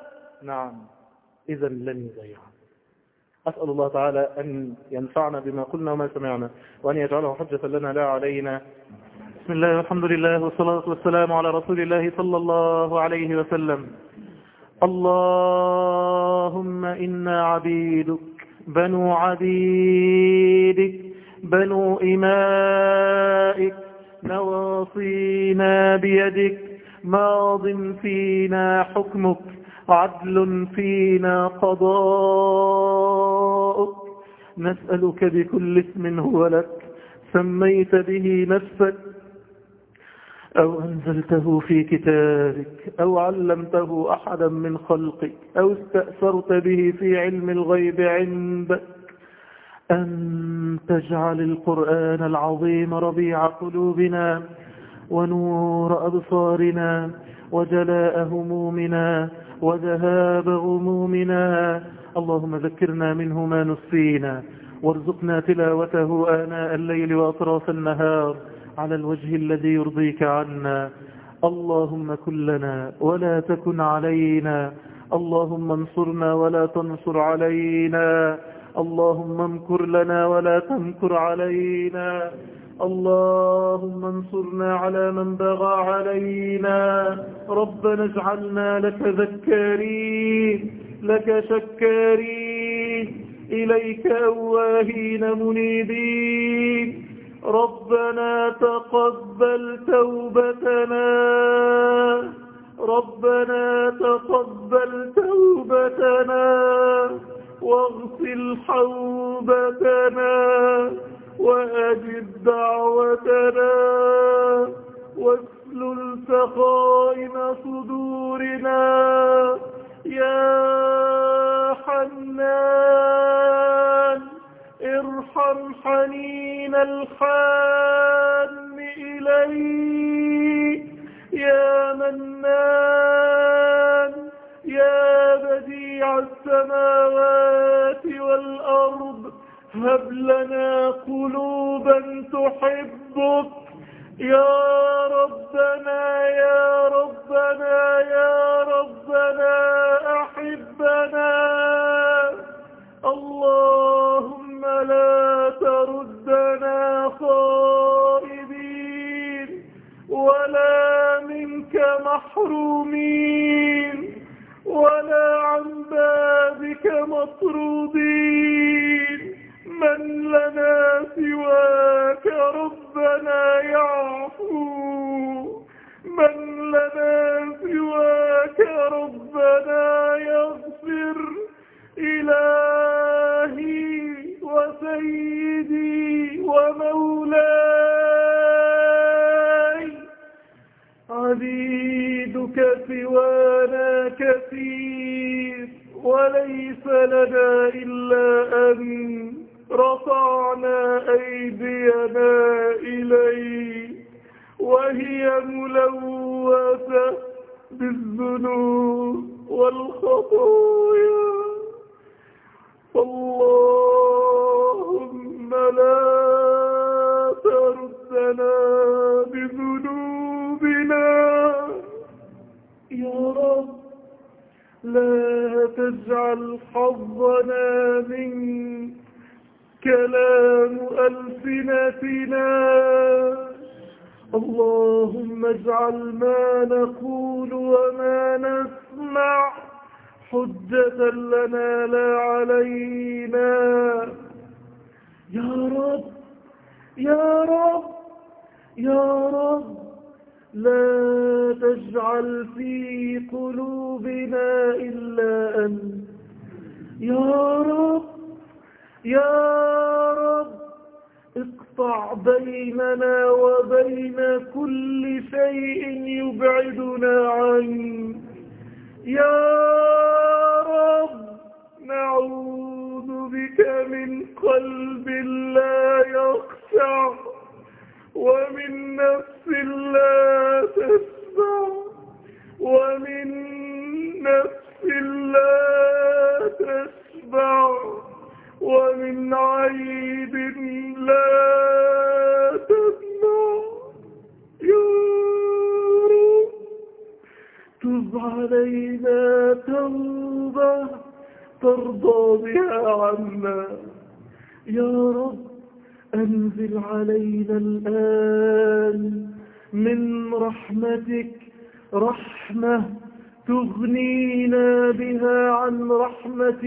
نعم. إذا لن يضيعك. أسأل الله تعالى أن ينفعنا بما قلنا وما سمعنا وأن يجعله حجة لنا لا علينا. بسم الله والحمد لله والصلاة والسلام على رسول الله صلى الله عليه وسلم. اللهم إنا عبيدك بنو عبيدك بنو إمائك نواصينا بيدك ماض فينا حكمك عدل فينا قضاءك نسألك بكل اسم هو لك سميت به نفسك أو أنزلته في كتابك أو علمته أحدا من خلقك أو استأثرت به في علم الغيب عندك. أن تجعل القرآن العظيم ربيع قلوبنا ونور أبصارنا وجلاء همومنا وذهاب غمومنا. اللهم ذكرنا منه ما نسينا وارزقنا تلاوته آناء الليل وأطراف النهار. على الوجه الذي يرضيك عنا. اللهم كن لنا ولا تكن علينا. اللهم انصرنا ولا تنصر علينا. اللهم امكر لنا ولا تمكر علينا. اللهم انصرنا على من بغى علينا. ربنا اجعلنا لك ذكارين لك شكارين إليك أواهين منيبين. ربنا تقبل توبتنا. ربنا تقبل توبتنا. واغسل حوبتنا. وأجب دعوتنا. واسلل سخائم صدورنا. يا حنان. ارحم حنين الحان إليه يا منان يا بديع السماوات والأرض هب لنا قلوبا تحبك. يا ربنا يا ربنا يا ربنا أحبنا. اللهم لا تردنا خائبين ولا منك محرومين ولا عن بابك مطرودين من لنا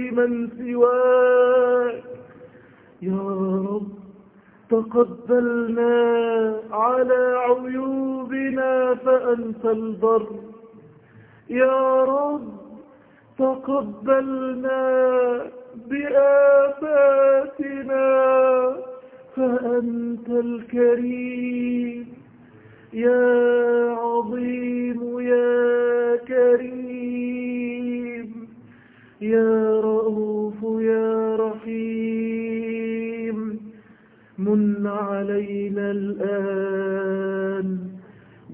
من سواك. يا رب تقبلنا على عيوبنا فأنت البر. يا رب تقبلنا بآفاتنا فأنت الكريم. يا عظيم يا كريم. يا رؤوف يا رحيم من علينا الآن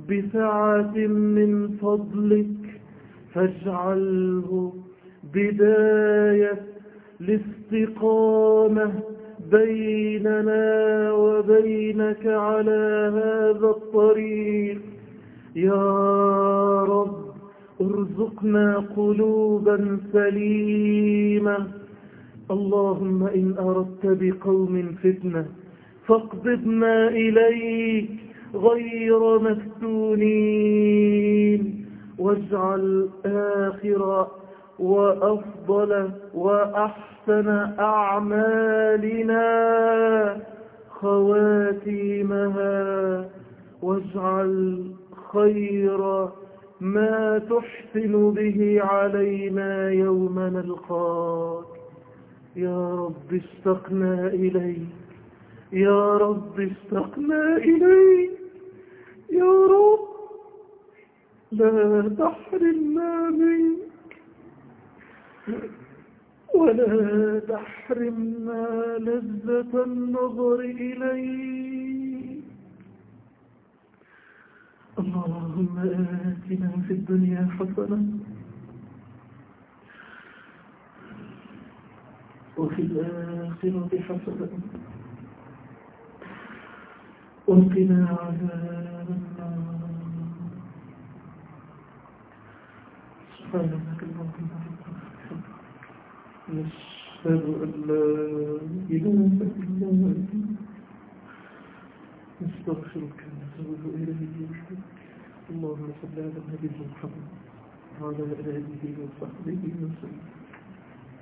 بسعة من فضلك فاجعله بداية الاستقامة بيننا وبينك على هذا الطريق. يا رب ارزقنا قلوبا سليمة اللهم إن أردت بقوم فتنة فاقبضنا إليك غير مفتونين. واجعل آخر وأفضل وأحسن أعمالنا خواتيمها. واجعل خير ما تحسن به علينا يوم نلقاك. يا رب اشتقنا إليك. يا رب اشتقنا إليك. يا رب لا تحرمنا منك. ولا تحرمنا لذة النظر إليك. اللهم آتنا في الدنيا حسنة وفي الآخرة حسنة وقنا عذاب النار. سبحانك اللهم نشهد أن لا إله إلا أنت نستغفرك اللهم صل على النبي محمد وعلى آله وصحبه وسلم.